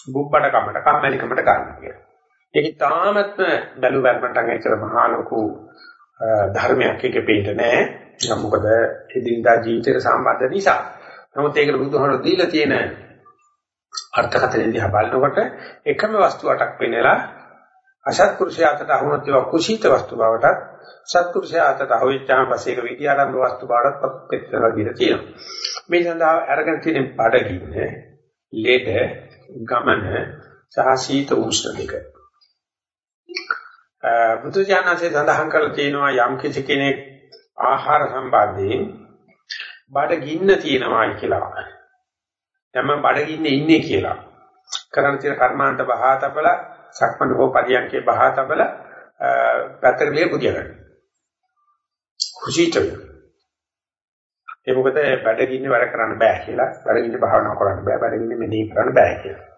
බුබ්බඩකමට කම්මැලිකමට ගන්න කියලා. ඒක තාමත්ම බැලු බැලමට ඇතර මහා ලොකු ධර්මයක් එක පිට නෑ. මොකද එදිනදා ජීවිතේට සම්බන්ධ නිසා. නමුත් ඒකට බුදුහාමුදුරුවෝ දීලා තියෙන අර්ථකථනය දිහා බලනකොට එකම වස්තුවටක් වෙනලා අසත්පුරුෂයාට අහුනත් ඒවා කුසීත වස්තු බවටත් සත්පුරුෂයාට අහුවෙච්චාම පස්සේ ඒක විද්‍යාරම්භ වස්තු බවටත් පත් වෙනවා කියලා තියෙනවා. මේ සඳහා අරගෙන තියෙන බඩගින්න, ලෙඩ, ගමන සහ සීත උෂ්ණ දෙක. බුදු දානසේ සඳහන් කරලා තියෙනවා යම් කිසි කෙනෙක් ආහාර සම්බන්ධයෙන් බඩගින්න තියෙනවායි කියලා. යම බඩගින්නේ ඉන්නේ කියලා. කරන් තියෙන කර්මාන්ත බහා තබලා සක්මණ හෝ පරියන්කේ බහා තබලා පැතරලිය පුදිය ගන්න. කුසීත වෙනවා. ඒ මොකද බඩගින්නේ වැඩ කරන්න බෑ කියලා. බඩගින්නේ භාවනා කරන්න බෑ. බඩගින්නේ මෙනෙහි කරන්න බෑ කියලා.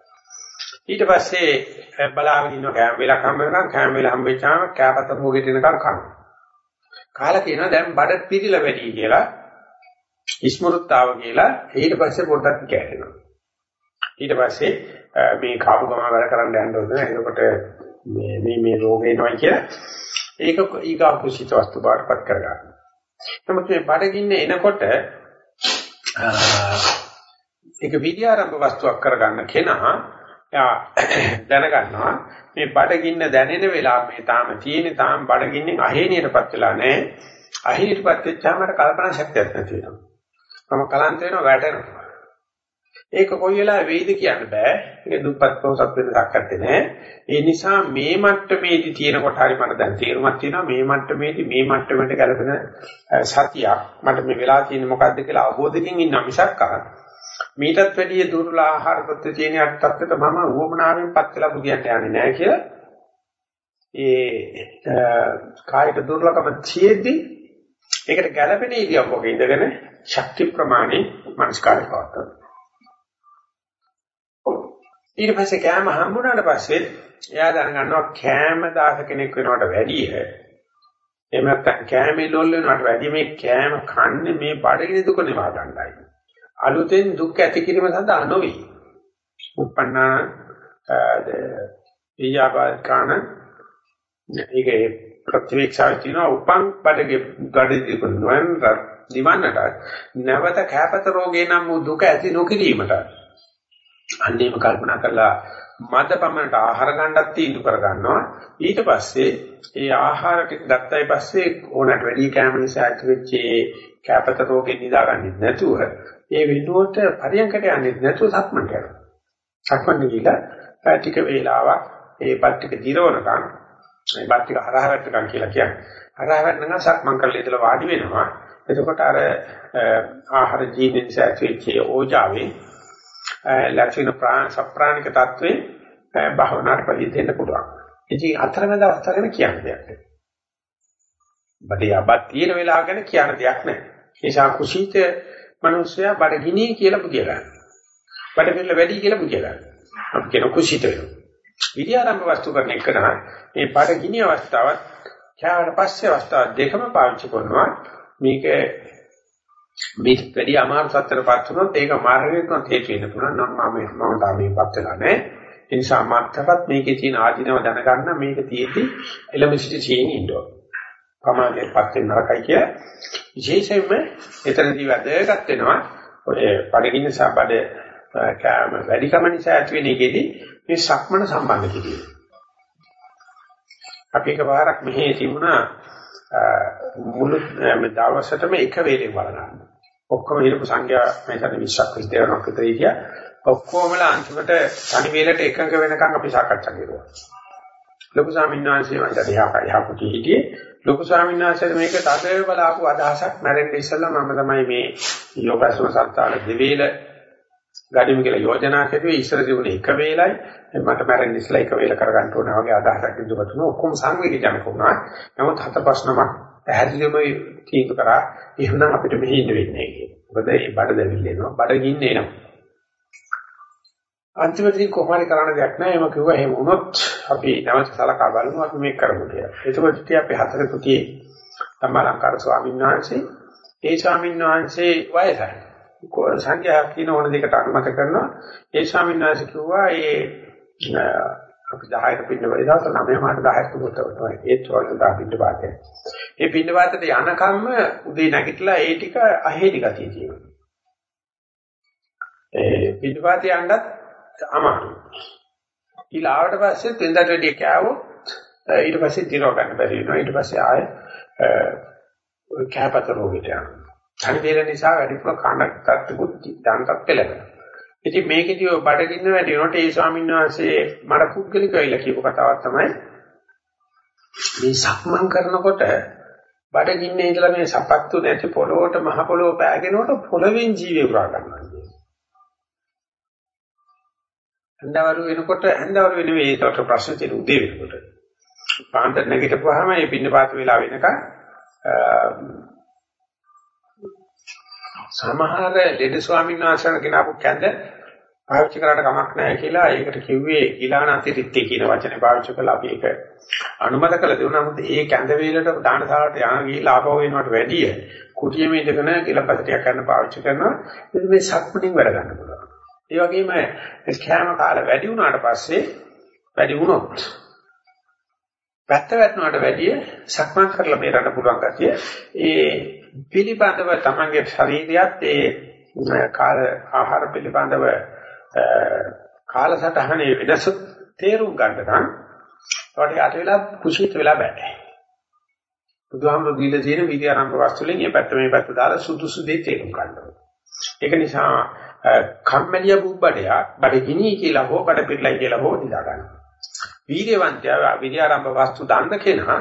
ඊට පස්සේ බලාගෙන ඉන්න කෑම වේලා හම්බ වෙනවා. කෑම වේලා හම්බෙච්චාම කෑපත භෝගෙට එනකම් කනවා. කාලා කියනවා දැන් බඩ පිළිලා වැඩි කියලා. ඉස්මෘත්තාව කියලා ඊට පස්සේ පොඩ්ඩක් කැටෙනවා. ඊට පස්සේ මේ කාපු ගම වැඩ කරන්න යන්න ඕනේ. එතකොට මේ මේ මේ රෝග එනවා කියලා ඒක ඊගා කුසිත වස්තු බාටපත් කරගන්න. නමුත් මේ බඩගින්න එනකොට ඒක විද්‍යාරම්භ වස්තුවක් කරගන්න කෙනා යා දැනගන්නවා මේ බඩගින්න දැනෙන වෙලාව මේ තාම තියෙන තාම බඩගින්නෙන් අහේනියටපත් වෙලා නැහැ. අහේනියටපත් වෙච්චාම මට කල්පනා ශක්තියක් නැති වෙනවා. මම කලන්ත වෙනවා වැටෙනවා. ඒක කොයි වෙලාවෙ වෙයිද කියන්න බෑ. ඒක දුප්පත් පොසත් වෙනසක් නැත්තේ. ඒ නිසා මේ මට්ටමේදී තියෙනකොට හරි මට දැන් තේරුමක් තියෙනවා මේ මට්ටමේදී මේ මට්ටමට ගැලපෙන සතියක් මට මේ වෙලා තියෙන්නේ මොකද්ද කියලා අවබෝධකින් ඉන්න මිසක් මීටත් වැඩිය දුර්වල ආහාර ප්‍රත්‍ය තියෙන අට්ටත් මම වුවමනාවෙන්පත් වෙලා බුදියන්ට යන්නේ නැහැ කියලා. ඒ කායික දුර්ලභම තියෙද්දි ඒකට ගැළපෙන ඉරියව්වක ඉඳගෙන ශක්ති ප්‍රමාණය මනස්කාරය පවත්වනවා. ඊට පස්සේ කෑම හම්බුනාට පස්සේ එයා දැනගන්නවා කෑම දාස කෙනෙක් වෙනවට වැඩිය. එහෙම නැත්නම් කෑමේ ලොල් වෙනවට වැඩිය මේ කෑම කන්නේ මේ බඩගිනි දුක නිවා ගන්නයි. අලුතෙන් දුක් ඇති කිරීම සඳහා නොවේ. උපන්නා ඊයාපාකන ඒකේ ප්‍රතිවීක්ෂාව තියෙනවා. උපන් බඩගේ ගඩේ දිනුවන් දිවන්නට නැවත කැපත රෝගේ නම් දුක ඇති නොකිරීමට. අන්නේම කල්පනා කරලා මද පමණට ආහාර ගන්නත් තීන්දුව කර ගන්නවා ඊට පස්සේ ඒ ආහාර ටික ගත්තයි පස්සේ ඕනට වැඩි කැම නිසා ඇතිවෙච්ච කැපත රෝගෙන් නිදාගන්නෙත් නැතුව ඒ වෙනුවට පරියන්කට යන්නේ නැතුව සක්මන් කරනවා සක්මන් ගිහලා ටික වේලාවක් ඒ පත් ටික දිරවනකම් මේ පත් ටික හරහරටකම් කියලා කියන්නේ හරහරටකම් සක්මන් කරලා ඉතලා වාඩි වෙනවා එතකොට අර ආහාර ජීවිතය ඇතිවෙච්ච ඕජාවේ ලක්ෂණ ප්‍රාණ සප්‍රාණික தત્ත්වේ භාවනාවට පරිදෙන්න පුළුවන්. ඉතින් අතරමැද අවස්ථාව ගැන කියන්න දෙයක් නැහැ. බඩේ අබත් තියෙන වෙලාව ගැන කියන්න දෙයක් නැහැ. ඒ නිසා කුසීත මිනිස්සයා බඩගිනි කියලා බුදිය ගන්න. බඩ පිළ වැඩි කියලා බුදිය ගන්න. අපි කියන කුසීත වෙනවා. විද්‍යාරම්භ වස්තු කරන එක තමයි මේ බඩගිනි අවස්ථාවත් ඡාවට පස්සේ අවස්ථාව දෙකම පාවිච්චි කරනවා. මේක මේ වැඩි අමාරු සත්‍යරපත් වුණොත් ඒක මාර්ගයකට හේතු වෙන්න පුළුවන් නම් මම මම තාමේපත් වෙලා නැහැ ඒ නිසා මත්තපත් මේකේ තියෙන ආධිනව දැනගන්න මේක තියෙද්දි එලෙමසිටි චේන් ඉන්නවා ප්‍රමාණයටපත් වෙන නරකයි කිය විශේෂයෙන්ම එතනදී වැදගත් වෙනවා ඔය පඩගින්න සබඩ කෑම වැඩිකම නිසා ඇති වෙන එකේදී මේ සක්මන සම්බන්ධ කිරීම අපි එකපාරක් මෙහි තිබුණා මුළු දවසටම එක වේලෙන් බලනවා. ඔක්කොම හිරපු සංඛ්‍යා මේ සැර 20ක් විතර විතර හිටියා. ඔක්කොමලා අන්තිමට තනි වේලට එකඟ වෙනකන් අපි සාකච්ඡා කරුවා. ලොකු ස්වාමීන් වහන්සේ මට දෙහා යහපු කීටියේ ලොකු ස්වාමීන් වහන්සේ මේක තදේ බලාපු අදහසක් මැරෙන්න ඉස්සෙල්ලා මම තමයි මේ යෝගාසන සංස්ථාන දෙවේල ගඩිමු කියලා යෝජනා කරුවේ ඉස්සර තිබුණේ එක වේලයි මට මැරෙන්න ඉස්සලා එක වේල කරගන්න ඕන වගේ අදහසක් ඉදපු තුන ඔක්කොම සංවේදීජනක වුණා. නමුත් හත ප්‍රශ්නමක් පැහැදිලිවම තීන්දුව කරා එහෙනම් අපිට මෙහි ඉන්න වෙන්නේ කියලා. මොකද මේ බඩ දැවිල්ල එනවා, බඩ ගින්න එනවා. අන්තිමට කොහොමද කරන්න දෙයක් නැහැ. එම කිව්වා එහෙම වුණොත් අපි නැවත සලකා බලමු අපි මේක කරමු කියලා. එතකොට ඉතින් අපි හතර පුතියේ සම්මාලංකාර ස්වාමීන් වහන්සේ ඒ ස්වාමීන් වහන්සේ වයසයි. සංඛ්‍යා කියන ඕන දෙකට අනුමත කරනවා. ඒ ස්වාමීන් වහන්සේ කිව්වා ඒ අපි 10ට පින්න වෙයි දවස් 9 මාට 10ට පොතවනවා ඒත් වලට 10 පින්න වාතය. මේ පින්න වාතයට යනකම්ම උදේ නැගිටලා ඒ ටික අහේලි ගතිය තියෙනවා. ඒ පින්න වාතය යන්නත් අමාරුයි. ඊළාවට පස්සේ තෙන්දට වැඩි කෑවොත් ඊට පස්සේ දිරව ගන්න බැරි වෙනවා. ඊට පස්සේ ආයෙ කැපත රෝගයට යනවා. තනි වේල නිසා වැඩිපුර කණ්ඩක් තත්ත්වකුත් දැනටත් පෙළෙනවා. ඉතින් මේකෙදී ඔය බඩගින්න වැඩි වෙනකොට ඒ ස්වාමීන් වහන්සේ මට පුද්ගලිකව ඉල කියපු කතාවක් තමයි මේ සක්මන් කරනකොට බඩගින්නේ ඉඳලා මේ සපත්තු නැති පොළොවට මහ පොළොව පෑගෙනකොට පොළවෙන් ජීවේ පුරා ගන්නවා කියන්නේ. හන්දවරු වෙනකොට හන්දවරු වෙන මේකට ප්‍රශ්න තියෙන උදේ වෙනකොට. පාන්දර නැගිටපුවාම මේ පින්නපාත වෙලා වෙනකන් සමහර ලෙඩ ස්වාමීන් වහන්සේලා කෙනාපු කැඳ පාවිච්චි කරාට කමක් නැහැ කියලා ඒකට කිව්වේ ඊලාන අතිරිත්තේ කියන වචනේ පාවිච්චි කළා අපි ඒක අනුමත කළ දෙනවා. නමුත් ඒ කැඳ වේලට දානශාලාවට යන ගිහිල්ලා ආපහු එනවට වැඩිය කුටියෙම ඉඳගෙන කිලපසටියක් ගන්න පාවිච්චි කරනවා. ඉතින් මේ සක්මණින් වැඩ ගන්න පුළුවන්. ඒ වගේම කෑම කාල වැඩි වුණාට පස්සේ වැඩි වුණොත් පැත්ත වැටෙනවට වැඩිය සක්මන් කරලා බේරන්න පුළුවන් ගැතිය ඒ පිළිබඳව තමන්ගේ ශරීරයත් ඒ කාල ආහාර පිළිබඳව කාලසටහනේ වෙනස තේරුම් ගන්න නම් ඔයාලට යට වෙලා කුසීත වෙලා බෑ. බුදුහාමුදුරු දීලා තියෙන විද්‍ය ආරම්භ වස්තුලින් මේ පැත්ත මේ පැත්ත දාලා සුදුසු දේ තේරුම් ගන්න ඕනේ. ඒක නිසා කම්මැලිය බුබ්බඩය බඩගිනි කියලා හෝ බඩ පිරලයි කියලා හෝ දිලා ගන්න. වීර්යවන්තයා විද්‍ය ආරම්භ වස්තු දන්න කෙනා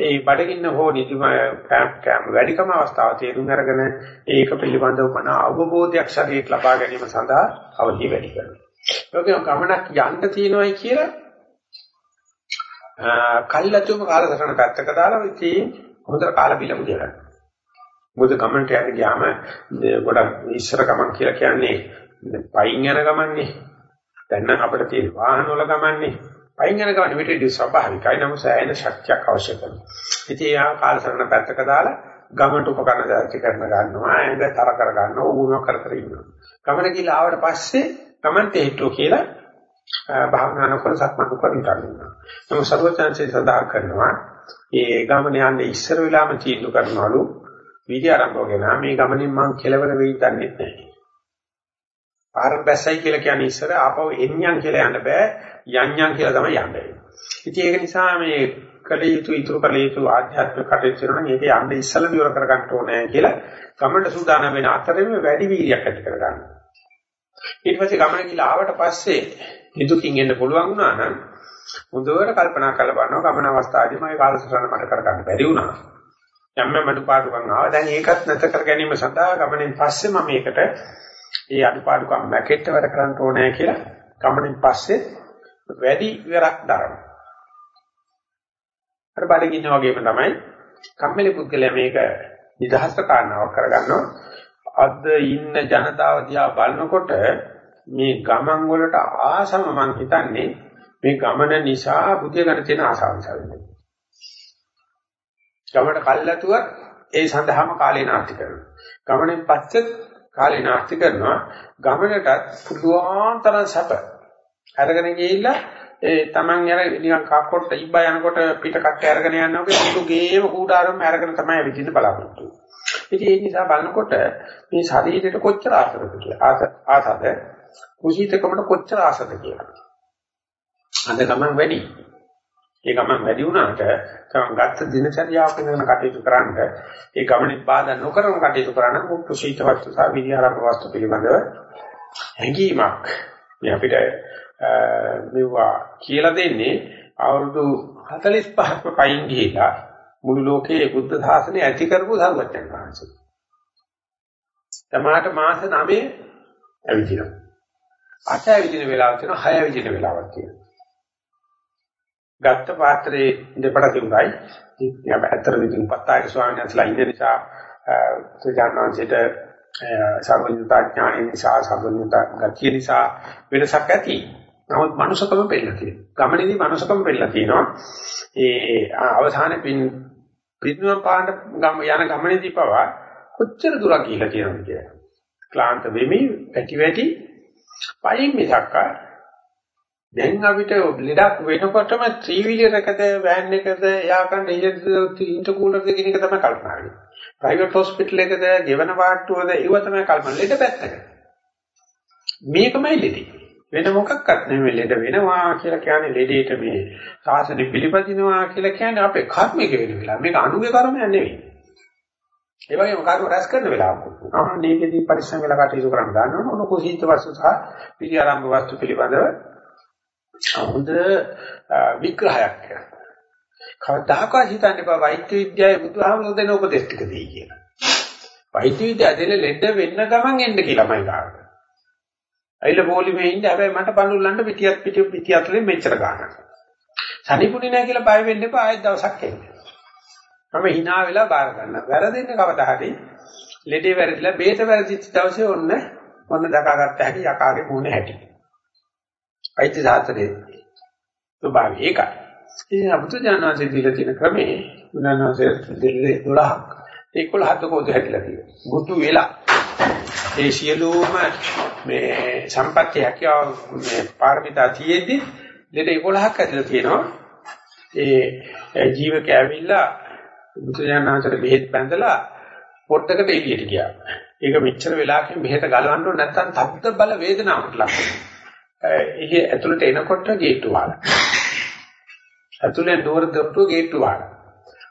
ඒ බඩගින්න හෝ නිදිම කැම් වැඩිකම අවස්ථාව තේරුම් අරගෙන ඒක පිළිබඳව මන අවබෝධයක් ශරීරයට ලබා ගැනීම සඳහා අවධිය වැඩි කරනවා. ඒකම ගමනක් යන්න තියෙනවායි කියලා කල්ලාතුම කාලසටහන පැත්තක දාලා ඉතින් හොඳට කාල බිලම දෙනවා. මොකද ගමන්ට යන්න ගියාම ගොඩක් ඉස්සර ගමන් කියලා කියන්නේ පයින් යන ගමන්නේ. දැන් නම් අපිට තියෙන වාහන වල ගමන්නේ පයින් යන ගමන් මෙතෙදි ස්වභාවිකයි නම් සෑහෙන ශක්තියක් අවශ්‍ය කරනවා. ඉතින් යා කාලසටහන පැත්තක දාලා ගමන්ට උපකරණ දාච්ච කරන ගන්නවා ඇඟ තර කර ගන්නවා උගුම කර කර ඉන්නවා. ගමන කියලා ආවට පස්සේ ගමන්ට හිටෝ කියලා භාවනා නොකර සක්මන් කර ඉන්නවා. නමුත් සර්වචන්සේ සදා කරනවා ඒ ගමන යන්නේ ඉස්සර වෙලාම තීන්දුව කරනවලු විදි ආරම්භවගෙන මේ ගමනින් මං කෙලවර වෙයි දන්නේ නැහැ. පාර බැස්සයි කියලා කියන්නේ ඉස්සර ආපහු එන්යන් කියලා යන්න බෑ යන්යන් කියලා තමයි යන්නේ. ඉතින් ඒක නිසා මේ කළ යුතු ඉතුරු කළ යුතු ආධ්‍යාත්මික කටයුතු කරන මේක යන්න ඉස්සලා විවර කර ගන්න ඕනේ කියලා ගමනට සූදානම් වෙන අතරෙම වැඩි වීර්යයක් ඇති කර ගන්න. ඊට පස්සේ ගමන ගිහලා ආවට පස්සේ නිදුකින් එන්න පුළුවන් වුණා නම් මුදවර කල්පනා කරලා බලනවා ගමන අවස්ථාවේදී මම කාලසටහන මට කරගන්න බැරි වුණා. යම්ම මට පාඩුකම් ආවා. දැන් ඒකත් නැත කර ගැනීම සඳහා ගමනෙන් පස්සේ මම මේකට ඒ අඩුපාඩුකම් මැකෙට් වැඩ කරන්න ඕනේ කියලා ගමනෙන් පස්සේ වැඩි විවරක් දරනවා. අර බඩගින්න වගේම තමයි කම්මැලි පුද්ගලයා මේක නිදහස් කාරණාවක් කරගන්නවා. අද ඉන්න ජනතාව දිහා බලනකොට මේ ගමන් වලට ආසම මං හිතන්නේ මේ ගමන නිසා බුද්ධිය ගන්න තියෙන ආසාව නිසා වෙන්නේ. ගමනට කල්ලාතුවත් ඒ සඳහාම කාලේ නාස්ති කරනවා. ගමනෙන් පස්සෙත් කාලේ නාස්ති කරනවා. ගමනට පුළුවන් තරම් සැප අරගෙන ගිහිල්ලා ඒ Taman යන නිකන් කක්කොට ඉබ්බා යනකොට පිට කට්ට අරගෙන යනවා වගේ මුළු ගේම කූඩාරම අරගෙන තමයි විදිහට බලාපොරොත්තු ඉතින් ඒ නිසා බලනකොට මේ ශරීරයට කොච්චර ආසද කියලා ආසද කුසීතකමට කොච්චර ආසද කියලා අද ගමන් වැඩි ඒ ගමන් වැඩි වුණාට තමන් ගත්ත දිනචරියාවක් වෙන කටයුතු කරන්න ඒ ගමනේ බාධා නොකරන කටයුතු කරන්න කුසීත වස්තු සහ විද්‍යාරම්භ වස්තු පිළිබඳව හැඟීමක් මේ අපිට මෙවුවා කියලා දෙන්නේ අවුරුදු 45ක්ම පයින් ගිහිලා මුළු ලෝකයේ බුද්ධ ශාසනය ඇති කරපු සර්වඥයන් වහන්සේ. තමාට මාස 9 ඇවිදිනවා. අට ඇවිදින වෙලාවක් තියෙනවා, හය ඇවිදින වෙලාවක් තියෙනවා. ගත්ත පාත්‍රයේ දෙපඩ තිබුණයි. ඉතින් ඇත්තටම ඉතින් පත්තායි ස්වාමීන් වහන්සේලා ඉන්න නිසා සජානන්සිට සර්වඥතා ඥානය නිසා සර්වඥතා ගතිය නිසා වෙනසක් ඇති. නමුත් මනුෂකම පෙන්නලා තියෙනවා. ගමනේදී මනුෂකම පෙන්නලා තියෙනවා. ඒ අවසානයේ පින් පින්නම් පාන්න ගම යන ගමනේදී පවා කොච්චර දුරක් ගිහිලා තියෙනවද කියලා. ක්ලාන්ත වෙමි, පැටි වැටි පයින් මිසක්ක දැන් අපිට ලෙඩක් වෙනකොටම ත්‍රිවිලර් එකද වෑන් එකද එයාකන් ඉන්ටර්කූලර් දෙකින් එක තමයි කල්පනා කරන්නේ. ප්‍රයිවට් හොස්පිටල් එකද, ගෙවන වාට්ටුවද ඒව තමයි කල්පනා. ලෙඩ පැත්තක. මේකමයි ලෙඩේ. වෙන මොකක්වත් නෙමෙයි ලෙඩ වෙනවා කියලා කියන්නේ ලෙඩේට මේ සාසනෙ පිළිපදිනවා කියලා කියන්නේ අපේ කර්මික වෙන වෙලාව. මේක අනුගේ කර්මයක් නෙවෙයි. ඒ වගේම කර්ම රැස් කරන වෙලාවක. අන්න මේකෙදී පරිස්සම් වෙලා කටයුතු කරන්න ගන්නවා. මොන කුසීත වස්තු සහ පිළිආරම්භ වස්තු පිළිබඳව හොඳ විග්‍රහයක් කරනවා. කවදාකවත් හිතන්න එපා වෛද්‍ය විද්‍යාවේ බුදුහාමුදුරු දෙන උපදේශ ටික දෙයි කියලා. වෛද්‍ය විද්‍යාව දෙන ලෙඩ වෙන්න ගමන් එන්න කියලා මම කාට. ඇයිල පොලිමේ ඉන්න හැබැයි මට බඳුල්ලන්න පිටියක් පිටිය පිටිය අතරින් මෙච්චර ගන්නවා. සනිපුණි නැහැ කියලා බය වෙන්න එපා ආයෙත් දවසක් එන්න. මම hina වෙලා බාර ගන්නවා. වැරදෙන්නේ කවදා හරි ලෙඩේ වැරදිලා බේත වැරදිච්ච දවසේ ඔන්න මොන දකාගත්ත හැටි යකාගේ මූණ හැටි. අයිති සාත්‍රයේ ස්වභාවය ඒකයි. ඉතින් අපුතු ඥානවාසේ දීලා තියෙන ක්‍රමේ උනනවාසේ දෙල්ලේ 12ක්. ඒ 11ක් කොහොමද හැදිලා තියෙන්නේ? බුදු වෙලා ඒ සියලුම මේ සම්පත්‍ය හැකියාව මේ පාරමිතා තියෙද්දි දෙද 11ක් ඇතුළත තියෙනවා. ඒ ජීවක ඇවිල්ලා බුදුජානනාථට බෙහෙත් බැඳලා පොට්ටකට එළියට ගියා. ඒක මෙච්චර වෙලාවකින් බෙහෙත ගලවන්න ඕන නැත්නම් තත්ත බල වේදනාවට ලක් වෙනවා. ඒක ඇතුළට එනකොට ගේට්ටු වහලා. ඇතුළේ දොර දොට්ටුව ගේට්ටු වහලා.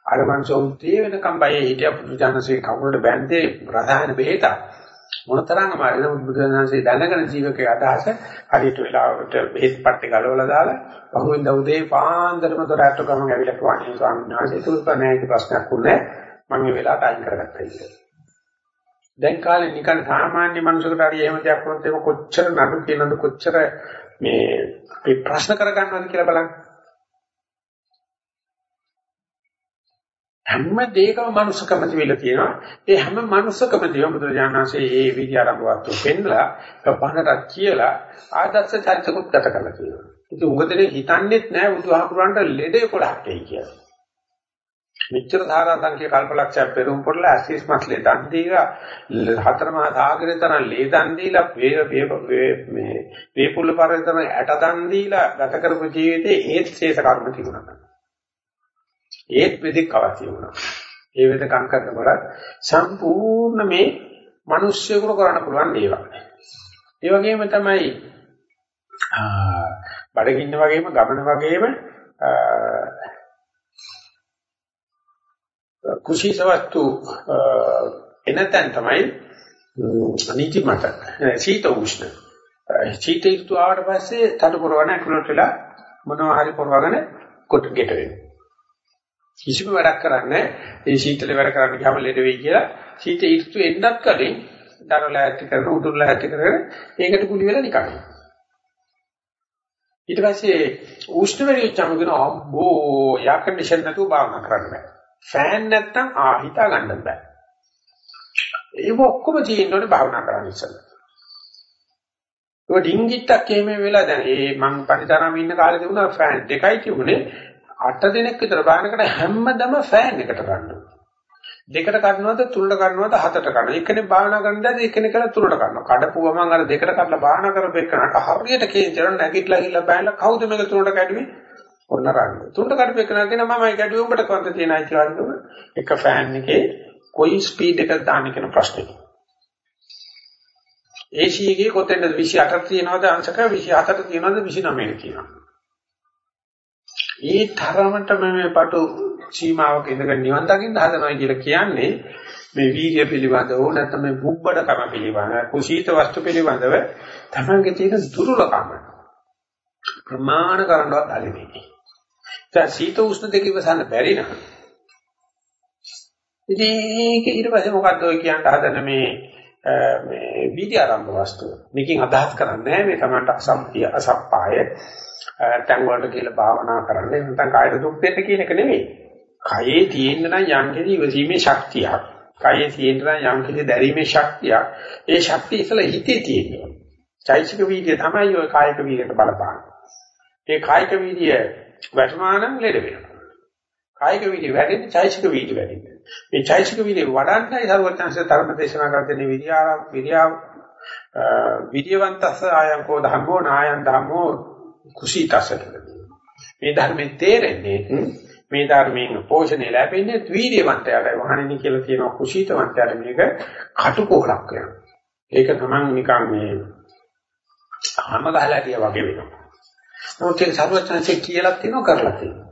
අර මංසොන්තේ වෙනකම් බයේ හිටිය බුදුජානසේ කවුරුද බැඳේ රසායන බෙහෙතක්. මොනතරම් අමාරුද බුදුරජාණන්සේ දැනගෙන ජීවකයේ අදහස හරියට වෙලාවට බෙහෙත් පට්ටේ ගලවලා දාලා පහුවෙන් දවසේ පාන්දරම දොරට ගමන් ඇවිල්ලා කිව්වා ස්වාමීන් වහන්සේ ඒක නැහැ ප්‍රශ්නයක් උන්නේ මම මේ වෙලාවට අයින් කරගත්තා කියලා. දැන් කාලේ නිකන් සාමාන්‍ය මනුස්සකට හරි එහෙම දෙයක් වුණොත් ඒක කොච්චර නඩු කියනද කොච්චර මේ ප්‍රශ්න කරගන්නවද කියලා බලන්න. හැම දෙයකම මනුස්සකම තිබිලා තියෙනවා. ඒ හැම මනුස්සකම දිව බුදුරජාණන්සේ ඒ විදි ආරම්භවත් පෙන්නලා බණටත් කියලා ආදර්ශ චරිතකුත් ගත කරලා තියෙනවා. ඉතින් උගදේ හිතන්නේත් නෑ බුදුහාමුදුරන්ට ලෙඩ 11ක් එයි කියලා. මෙච්චර ධාරා සංඛ්‍ය කල්පලක්ෂය පෙරම් පොරලා ඇසිස් මස්ලේ දන් දීලා හතරමහා සාගරේ තරම් ලේ දන් දීලා මේ වේපුල්ල පරිතරම් ඇට දන් දීලා ගත කරපු ජීවිතේ ඒත් ශේෂ කර්ම තිබුණා. ඒත් වෙදෙක් අවශ්‍ය වුණා. ඒ වෙදකම් කරනකොට සම්පූර්ණ මේ මිනිස්සුන්ට කරන්න පුළුවන් දේවල්. ඒ වගේම තමයි බඩගින්න වගේම ගමන වගේම කුසීත වස්තු එනතෙන් තමයි නීති මත. සීත උෂ්ණ. සීත ඍතු ආවට පස්සේ තඩ පුරවන ඇකුලට වෙලා මොනවා හරි පුරවගෙන කොට ගෙට වෙනවා. කිසිම වැඩක් කරන්නේ ඒ සීතල වැඩ කරන්න ගියාම ලෙඩ වෙයි කියලා සීත ඍතු එන්නත් කලින් දරලා ඇති කරන උදුරලා ඇති කරගෙන ඒකට කුලි වෙලා නිකන්. ඊට පස්සේ උෂ්ණ වෙරිච්චම කියන අම්බෝ යා කන්ඩිෂන් නැතුව භාවනා කරන්න බෑ. ෆෑන් නැත්තම් ආ හිතා ගන්න බෑ ඒක ඔක්කොම තියෙනවනේ භාවනා කරන්න ඉස්සෙල්ලා ඒක ඩිංගිත්තක් එහෙම වෙලා දැන් ඒ මං පරිතරම ඉන්න කාලේ තිබුණා ෆෑන් දෙකයි තිබුණේ 8 දිනක් විතර බානකට හැමදම ෆෑන් එකට ගන්නවා. දෙකට කඩනවද තුනට කඩනවද හතට කඩනවා. එකනේ භාවනා කරනදාද එකනේ කරලා තුනට කඩනවා. කඩපුවම අර දෙකට කඩලා භාවනා කරපෙන්නට හරියට කේන්දරන් නැගිටලා ගිහලා බෑනලා කවුද මේක තුනට කැඩුවේ? ඔන්න රංග. තුනට කඩපෙන්නට කියන මමයි කැඩුවේ උඹට කොන්ද තියෙනයි කියලා හිතුවා. එක ෆෑන් එකේ කොයි ස්පීඩ් එකද දාන්නේ කියන ප්‍රශ්නේ. AC එකේ කොතෙන්ද 28ක් තියෙනවද අංශක 27ක් තියෙනවද 29ක් තියෙනවද? ඒ තරමටම මේ පටු සීමාවක ඉඳගෙන නිවන් දකින්න හදනවා කියලා කියන්නේ මේ වීර්ය පිළිබඳව නැත්නම් මේ බුබ්බඩකම පිළිබඳව කුසීත වස්තු පිළිබඳව තමන්ගේ තියෙන දුර්ලභකම ප්‍රමාණ කරනවත් අලෙන්නේ. දැන් සීත උෂ්ණ දෙක ඉවසන්න බැරි නම් ඉතින් ඒක ඊට පස්සේ මොකද්ද ඔය කියන්න හදන මේ මේ වීර්ය ආරම්භ වස්තුව. මේකෙන් අදහස් කරන්නේ මේ තමන්ට අසම්පිය අසප්පාය තැන් වලට කියලා භාවනා කරන්න නැත්නම් කායර දුක් දෙන්න කියන එක නෙවෙයි. කයේ තියෙන නම් යම් කිසි ඉවසීමේ ශක්තියක්. කයේ තියෙන නම් යම් කිසි දැරීමේ ශක්තියක්. ඒ ශක්තිය ඉතල හිතේ තියෙනවා. චෛසික වීර්ය තමයි ඔය කායික වීර්යට බලපාන්නේ. ඒ කායික වීර්ය වර්තමානං ලෙඩ වෙනවා. කායික වීර්ය වැඩෙන්නේ චෛසික වීර්ය වැඩෙන්නේ. මේ චෛසික වීර්ය වඩන්නයි සර්වඥාන්සේ ධර්ම දේශනා කරන්නේ විද්‍යාව විද්‍යාව විද්‍යවන්තස්ස ආයං කෝ ධම්මෝ නායං ධම්මෝ කුසීතස කියලා. මේ ධර්මයෙන් තේරෙන්නේ මේ ධර්මයෙන් පෝෂණය ලැබෙන්නේ වීර්යවන්තයාට වහණෙනි කියලා කියනවා කුසීතවන්තයාට මේක කටුකොලක් වෙනවා. ඒක තමන් නිකන් මේ හැම ගහලාටිය වගේ වෙනවා. නමුත් ඒක සර්වඥාන්සේ කියලා තියෙනවා කරලා තියෙනවා.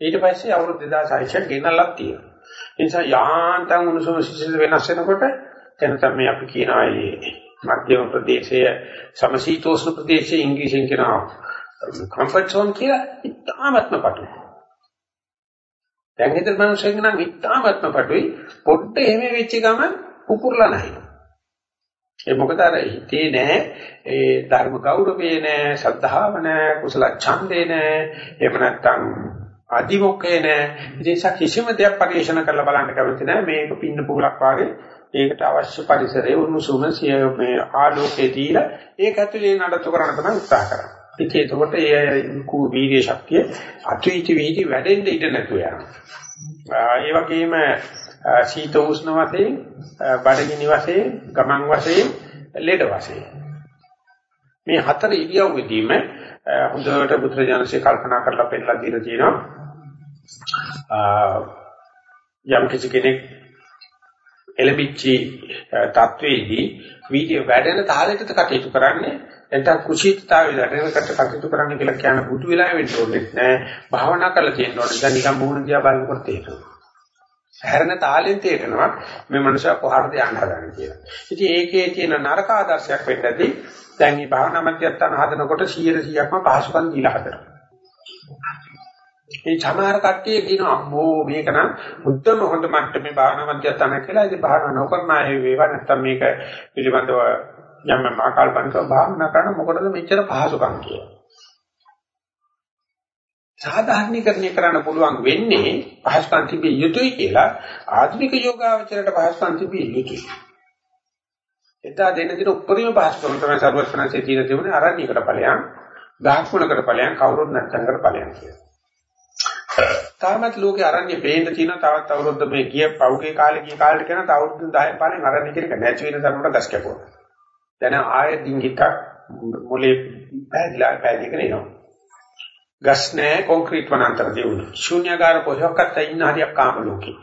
ඊට පස්සේ අවුරුදු 2600ක් ගෙනල්ලා තියෙනවා. ඒ නිසා යාන්තම් උණුසුම සිසිල් වෙනස් වෙනකොට එතන මේ අපි කියනවා මේ මධ්‍යම ප්‍රදේශයේ සමශීතෝෂ්ණ ප්‍රදේශයේ ඉංග්‍රීසියෙන් කියනවා කම්ෆර්ට් සෝන් කියලා ඉතාමත්ම පටුයි. දැන් හිතේ මනුස්සයෙක් නම් ඉතාමත්ම පටුයි පොඩ්ඩ එහෙම වෙච්ච ගමන් පුපුරලා නැහැ. ඒ මොකද අර හිතේ නැහැ ඒ ධර්ම ගෞරවේ නැහැ ශ්‍රද්ධාව නැහැ කුසල ඡන්දේ නැහැ එහෙම නැත්නම් අදිමොක්කේ නැහැ ඉතින් කිසිම දෙයක් පරිශන කරලා බලන්න කැමති නැහැ මේක පින්න පුලක් වාගේ ඒකට අවශ්‍ය පරිසරයේ උණුසුම මේ ආලෝකයේ දීලා ඒක ඇතුලේ නඩත්තු කරන්න තමයි උත්සාහ කරන්නේ. ඉතින් එතකොට ඒ කු වීර්ය ශක්තිය අතුයිති වීදි වැඩෙන්න ඉඩ නැතුව යනවා. ඒ වගේම සීත උෂ්ණ වශයෙන්, බඩගිනි වශයෙන්, ගමන් වශයෙන්, ලෙඩ වශයෙන්. මේ හතර ඉරියව්වෙදීම හොඳට බුදුරජාණන්සේ කල්පනා කරලා පෙන්නලා දීලා තියෙනවා. යම් කිසි කෙනෙක් එලෙබිච්චි තත්වයේදී වීර්ය වැඩෙන තාලයකට කටයුතු කරන්නේ නැත්නම් කුසීතතාවය වැඩෙනකට කටයුතු කරන්න කියලා කියන බුදු වෙලාවෙ වෙන්න ඕනේ නෑ භාවනා කරලා තියෙන්න ඕනේ දැන් නිකන් මුහුණ දිහා බලනකොට තේරෙනවා හැරෙන තාලෙන් තේරෙනවා මේ මනුස්සයා කොහටද යන්න හදන්නේ කියලා. ඉතින් ඒකේ තියෙන නරක ආදර්ශයක් වෙන්නදී දැන් මේ භාවනා මධ්‍යස්ථාන හදනකොට 100%ක්ම පහසුකම් දීලා හදනවා. මේ සමහර කට්ටිය කියනවා අම්මෝ මේක නම් මුද්දම හොඳ මට්ටමේ භාවනා මධ්‍යස්ථාන කියලා. ඉතින් භාවනා නොකරන අය වේවා නැත්තම් මේක පිළිබඳව යම් මාකල්පන්ක භාවනා කරන මොකටද මෙච්චර පහසුකම් කියලා. සාධාරණීකරණය කරන්න පුළුවන් වෙන්නේ පහසුකම් තිබිය යුතුයි කියලා ආධුනික යෝගාවචරයට පහසුකම් තිබිය යුතුයි. එදා දෙන්න දින උපරිම පහසුකම් තමයි සර්වස්වනසේ තියෙන තිබුණේ අරණියකට ඵලයන්, ගහකුණකට ඵලයන් කවුරුත් නැත්නම් කර ඵලයන් කියලා. තාමත් ලෝකේ අරණ්‍ය බේඳ තියෙන තවත් අවුරුද්ද මේ ගිය පෞගේ කාලේ ගිය කාලෙට කරන තව අවුරුදු 10 පාරෙන් අරණ්‍ය කියන එක නැති වෙන තරමට ගස් කැපුවා. දැන් ආයෙ ඩිංගිකක් මොලේ පැහැදිලා පැහැදිගෙන එනවා. ගස් නැහැ කොන්ක්‍රීට් වනාන්තර දියුණු. ශූන්‍යකාර පොහොක්කත් ඉන්න හරියක් කාම ලෝකේ.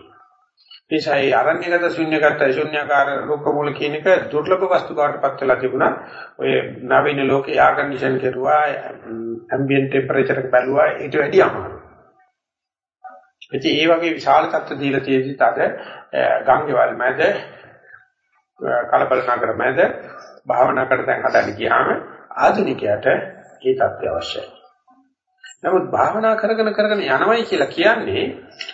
ඒසයි අරණ්‍යගත ශූන්‍යගත ශූන්‍යකාර ලෝක මූල කියන එක දුර්ලභ වස්තු බවටපත් වෙලා තිබුණා. ඔය නවීන ලෝකේ එයා කන්ඩිෂන් කරුවා, ඇම්බියන්ට් ටෙම්පරේචර් එක බැලුවා ඊට වැඩි අමාරුයි. ඉතින් ඒ වගේ විශාල තත්ත්ව දීලා තියෙද්දිත් අද ගංගේවල් මැද කලබල නගර මැද භාවනා කර දැන් හදන්න ගියාම ආධුනිකයට ඒ தත්ත්වය අවශ්‍යයි. නමුත් භාවනා කරගෙන කරගෙන යනවයි කියලා කියන්නේ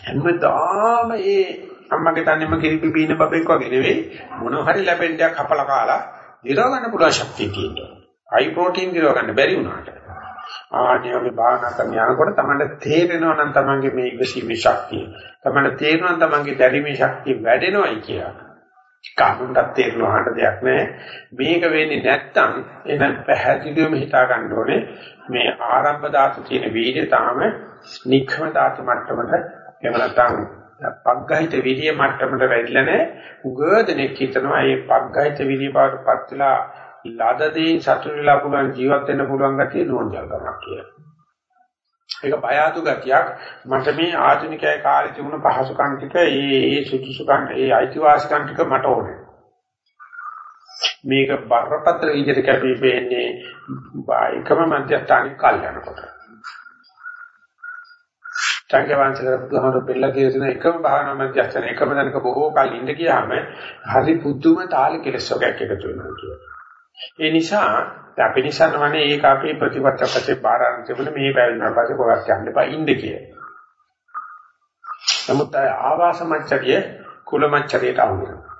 හැමදාම ඒ අම්මගේ තන්නේම කිරිපි බීන බබෙක් වගේ නෙවෙයි මොන හරි ලැබෙන්න දෙයක් හපලා කාලා දිරව ගන්න පුළුවන් ශක්තිය තියෙනවා. හයි ප්‍රෝටීන් දිරව ගන්න බැරි වුණාට. ආනියෝගේ භාවනා කරන යනකොට තමයි තේරෙනවා නම් තමන්ගේ මේ ඉවසීමේ ශක්තිය. තමන්ට තේරෙනවා නම් තමන්ගේ දැරීමේ ශක්තිය වැඩෙනවයි කියලා. කාටුන්ටත් තේරෙනවා හට දෙයක් නැහැ. මේක වෙන්නේ නැත්තම් එන පැහැදිලිවම හිතා ගන්න ඕනේ මේ ආරම්භ ධාතු තියෙන වීර්ය තාම නික්ෂම ධාතු මට්ටමට එහෙම නැත්නම් පග්ගහිත විරිය මට්ටමට වැටිලා නැහැ. උගදෙනෙක් හිතනවා මේ පග්ගහිත විරිය බවටපත් වෙලා ලදදී සතුටු වෙලා පුළුවන් ජීවත් වෙන්න පුළුවන් ගැතිය නෝන්ජල්කමක් කියලා. ඒක බය අඩු ගතියක් මට මේ ආධුනිකය කාලේ තිබුණ පහසුකම් ටික ඒ ඒ සුදුසුකම් ඒ අයිතිවාසිකම් ටික මට ඕනේ. මේක බරපතල විදිහට කැපී පෙනෙන්නේ එකම මධ්‍යස්ථානික කල් යනකොට. සංකේවංශල බුදුහමර බෙල්ල කියන එකම භාවනා මධ්‍යස්ථාන එකම දනක බොහෝ කල් ඉඳ ගියාම හරි පුදුම තාල කෙලස් වර්ගයක් එකතු වෙනවා කියනවා. ඒ නිසා අපි නිසනවනේ ඒක අපේ ප්‍රතිපත්තකසේ බාරාන් තිබුණ මේ බැවිනා පස්සේ කොහොමද යන්න එපා ඉන්න කිය. නමුත් ආවාස මච්චරිය කුල මච්චරියට අහු වෙනවා.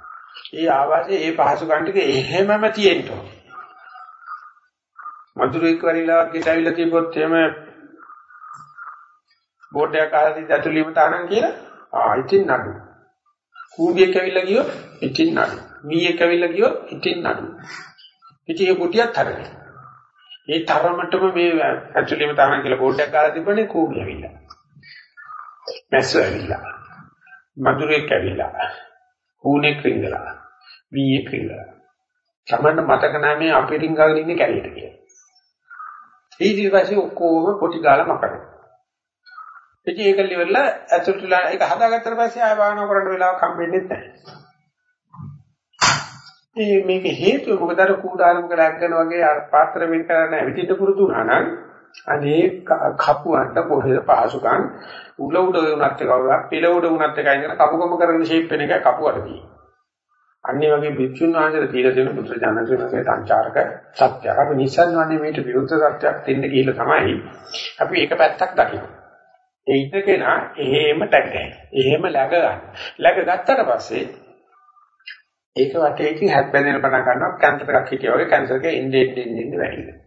ඒ ආවාසයේ ඒ පහසු ගන්න ටික එහෙමම තියෙන්න ඕන. මధుරෙක් වරිලා ගෙට ඇවිල්ලා තිබොත් එහෙම බෝඩ් එකක් අහලා ඇතුළේම තානම් කියලා ආ ඉතින් නඩු. කූඹියක් ඇවිල්ලා ගියොත් ඉතින් නඩු. මීයක් ඇවිල්ලා ගියොත් ඉතින් නඩු. ඉතින් ඒ කුටියත් හරි. ඒ තරමටම මේ ඇක්චුලිම තරම් කියලා බෝඩ් එකක් ගාලා තිබුණේ කූඹි ඇවිල්ලා. මැස්සෝ ඇවිල්ලා. මధుරෙක් ඇවිල්ලා. හුණෙක් රිංගලා. වීයෙක් රිංගලා. සමන්න මතක නැහැ මේ අපි රිංගාගෙන ඉන්නේ කැලියට කියලා. ඊට පස්සේ ඔක්කොම පොටි ගාලා මකනවා. ඉතින් ඒක liverලා ඇතුළටලා ඒක හදාගත්තට පස්සේ ආය භාවනා කරන්න වෙලාවක් හම්බෙන්නේ නැහැ. මේ මේක හේතුව මොකද අර කූඩාරමක රැක්කන වගේ අර පාත්‍ර වෙන් කරන්න ඇවිදින්න පුරුදු වුණා නම් අනේ කපුවන්ට කොහෙද පහසුකම් උල උඩ වුණත් කවුරුත් පිළ උඩ වුණත් එකයි කියන කපුකම කරන ෂේප් වෙන එක කපුවට තියෙන්නේ. අන්නේ වගේ භික්ෂුන් වහන්සේලා තීර දෙන පුත්‍ර ජනසේනකේ සංචාරක සත්‍යයක්. අපි නිසන්වන්නේ මේට විරුද්ධ සත්‍යයක් දෙන්න ගිහිල්ලා තමයි අපි එක පැත්තක් දකින්නේ. ඒ ඉන්නකේනා එහෙම ටැග් ගන්න. එහෙම läග ගන්න. läග ගත්තට පස්සේ ඒක වටේ ඉතින් හැත් බැඳෙන පටන් ගන්නවා කැන්සර් එකක් හිටියා වගේ කැන්සර් එකේ ඉන්නේ ඉන්නේ ඉන්නේ වැඩි වෙනවා.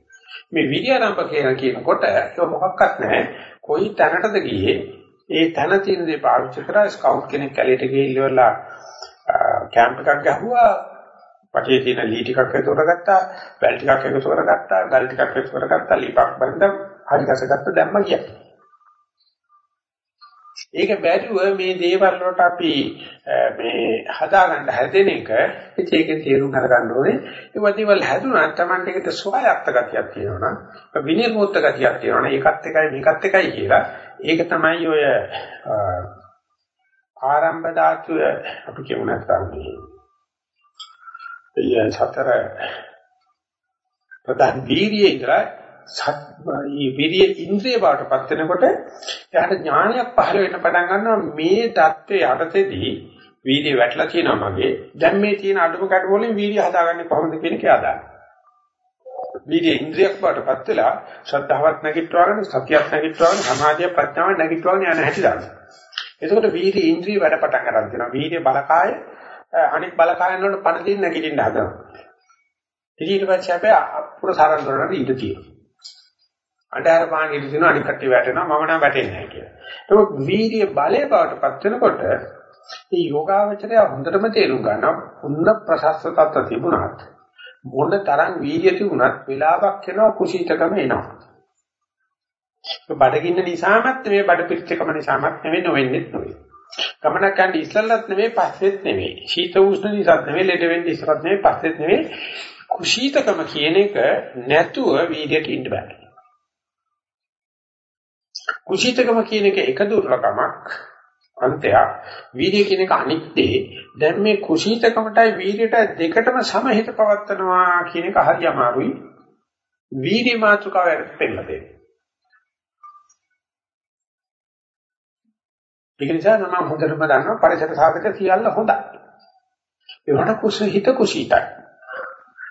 මේ විද්‍යාරම්භ කියන කියනකොට ඒක මොකක්වත් නැහැ. කොයි තැනටද ගියේ ඒ තැන තියෙන දේ පාවිච්චි කරලා ස්කවුට් කෙනෙක් කැලේට ගිහිල්ලා කැම්ප් එකක් ගහුවා පටේ තියෙන ලී ටිකක් එකතු කරගත්තා, වැල් ටිකක් එකතු කරගත්තා, ගල් ටිකක් එකතු කරගත්තා, ලිපක් බඳ හරි ගසගත්ත දැම්ම ගියා. ඒක බැරිව මේ දේවල් වලට අපි මේ හදාගන්න හැදෙන එක ඒකෙන් තේරුම් ගන්න ඕනේ. ඒ වදේවල් හැදුනා Tamanට ඒකට සුවයක්ත ගතියක් තියෙනවා නම් විනිර්මුක්ත ගතියක් තියෙනවා නම් ඒකත් එකයි මේකත් එකයි කියලා ඒක තමයි ඔය ආරම්භ ධාතුව අපි කියමු නැත්නම් මේ සතර ප්‍රධාන වීර්යය ඉඳලා මේ විරිය ඉන්ද්‍රිය බවට පත් වෙනකොට එයාට ඥානයක් පහළ වෙන්න පටන් ගන්නවා. මේ தත්ත්වයේ යටතේදී වීර්යය වැටලා තියෙනවා මගේ. දැන් මේ තියෙන අඩුම කඩ වලින් වීර්යය හදාගන්නේ කොහොමද කියන එක ආදාන වීර්ය ඉන්ද්‍රියක් බවට පත් වෙලා ශ්‍රද්ධාවත් නැගිටවාගෙන සතියක් නැගිටවාගෙන සමාධිය ප්‍රඥාව නැගිටවාගෙන යන හැටි දාන්න එතකොට වීර්ය ඉන්ද්‍රිය වැඩ පටන් ගන්න තියෙනවා වීර්ය බලකාය අනිත් බලකායන් වලට පණ දෙන්න නැගිටින්න හදනවා. ඊට පස්සේ අපි අපුරසාරන් කරනට ඉඳ තියෙනවා. අඬාර පාන් ඉඳි දින අනිත් කට්ටිය වැටෙනවා මම නම් වැටෙන්නේ නැහැ කියලා. ඒක වීර්ය බලය බවට පත් වෙනකොට මේ යෝගාවචරය හොඳටම තේරුම් ගන්නවා හොඳ ප්‍රසස්ත තත්ත්ව තිබුණාත් මොන තරම් වීර්ය තිබුණත් වෙලාවක් එනවා කුසීතකම එනවා. බඩගින්න නිසාමත් නෙවෙයි බඩ පිරිච්චකම නිසාමත් නෙවෙයි නොවෙන්නේ නෙවෙයි. ගමනක් යන්න ඉස්සල්ලත් නෙවෙයි පස්සෙත් නෙවෙයි. ශීත උෂ්ණ නිසාත් නෙවෙයි ලෙඩ වෙන්න ඉස්සරත් නෙවෙයි පස්සෙත් නෙවෙයි. කුසීතකම කියන එක නැතුව වීර්යයට ඉන්න බෑ. කුසීතකම කියන එක එක දුර්ලභමක් අන්තයක් වීර්ය කියන එක අනිත්‍යේ දැන් මේ කුසීතකමටයි වීර්යයට දෙකටම සමහිත පවත්නවා කියන එක හරි අමාරුයි වීර්ය මාතෘකාවට පෙන්නලා දෙන්න. ඒක නිසා මම හොඳටම දන්නවා පරිසර සාධක සියල්ල හොඳයි. ඒ වුණාට කුසීත කුසීතයි.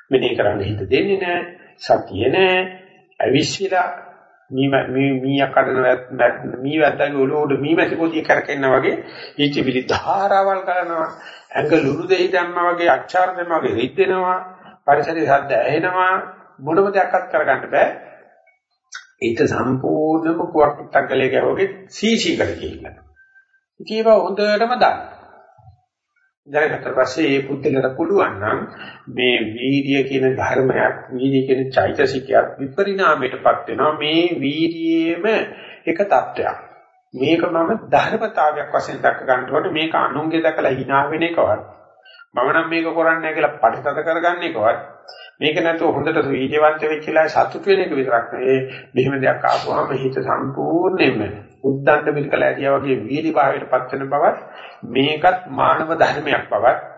මෙනේ කරන්න හිත දෙන්නේ නැහැ, සතිය නැහැ, අවිශ්විලා මී මීයක් කඩන මී වැද්දාගේ ඔලුවට මී මැසි පොදිය කරකෙනා වගේ ඊචිවිලි ධාරාවල් කරනවා ඇඟ ලුණු දෙහි දැම්මා වගේ අච්චාර දැම්මා වගේ රිද්දෙනවා පරිසරයේ ශබ්ද ඇහෙනවා මොනම දෙයක්වත් කරගන්න බෑ ඒක සම්පූර්ණම කුවක් තක්කලේ ගහෝගේ සීසී කර කියලා. ඉතින් ඒක හොඳටම දාන්න. දැනගත්ත පස්සේ මේ පුද්ගලයාට පුළුවන් නම් මේ වීර්ය කියන ධර්මයක් වීර්ය කියන චෛතසිකයක් විපරිණාමයටපත් වෙනවා. මේ වීර්යයේම එක தත්වයක් මේක මම ධර්මතාවයක් වශයෙන් දක්ව ගන්නකොට මේක අනුන්ගේ දැකලා hina වෙන එකවත් මම නම් මේක කරන්නේ නැහැ කියලා පරිතත කරගන්න එකවත් මේක නැතුව හොඳට වීර්යවන්ත වෙච්චලා සතුට වෙන එක විතරක් නෙවෙයි. මෙහෙම දෙයක් ආපුවාම හිත සම්පූර්ණයෙන්ම උද්දණ්ඩ මිල්කලා ඇදියා වගේ වීර්ය භාවයට පත් වෙන බවත් මේකත් මානව ධර්මයක් බවත්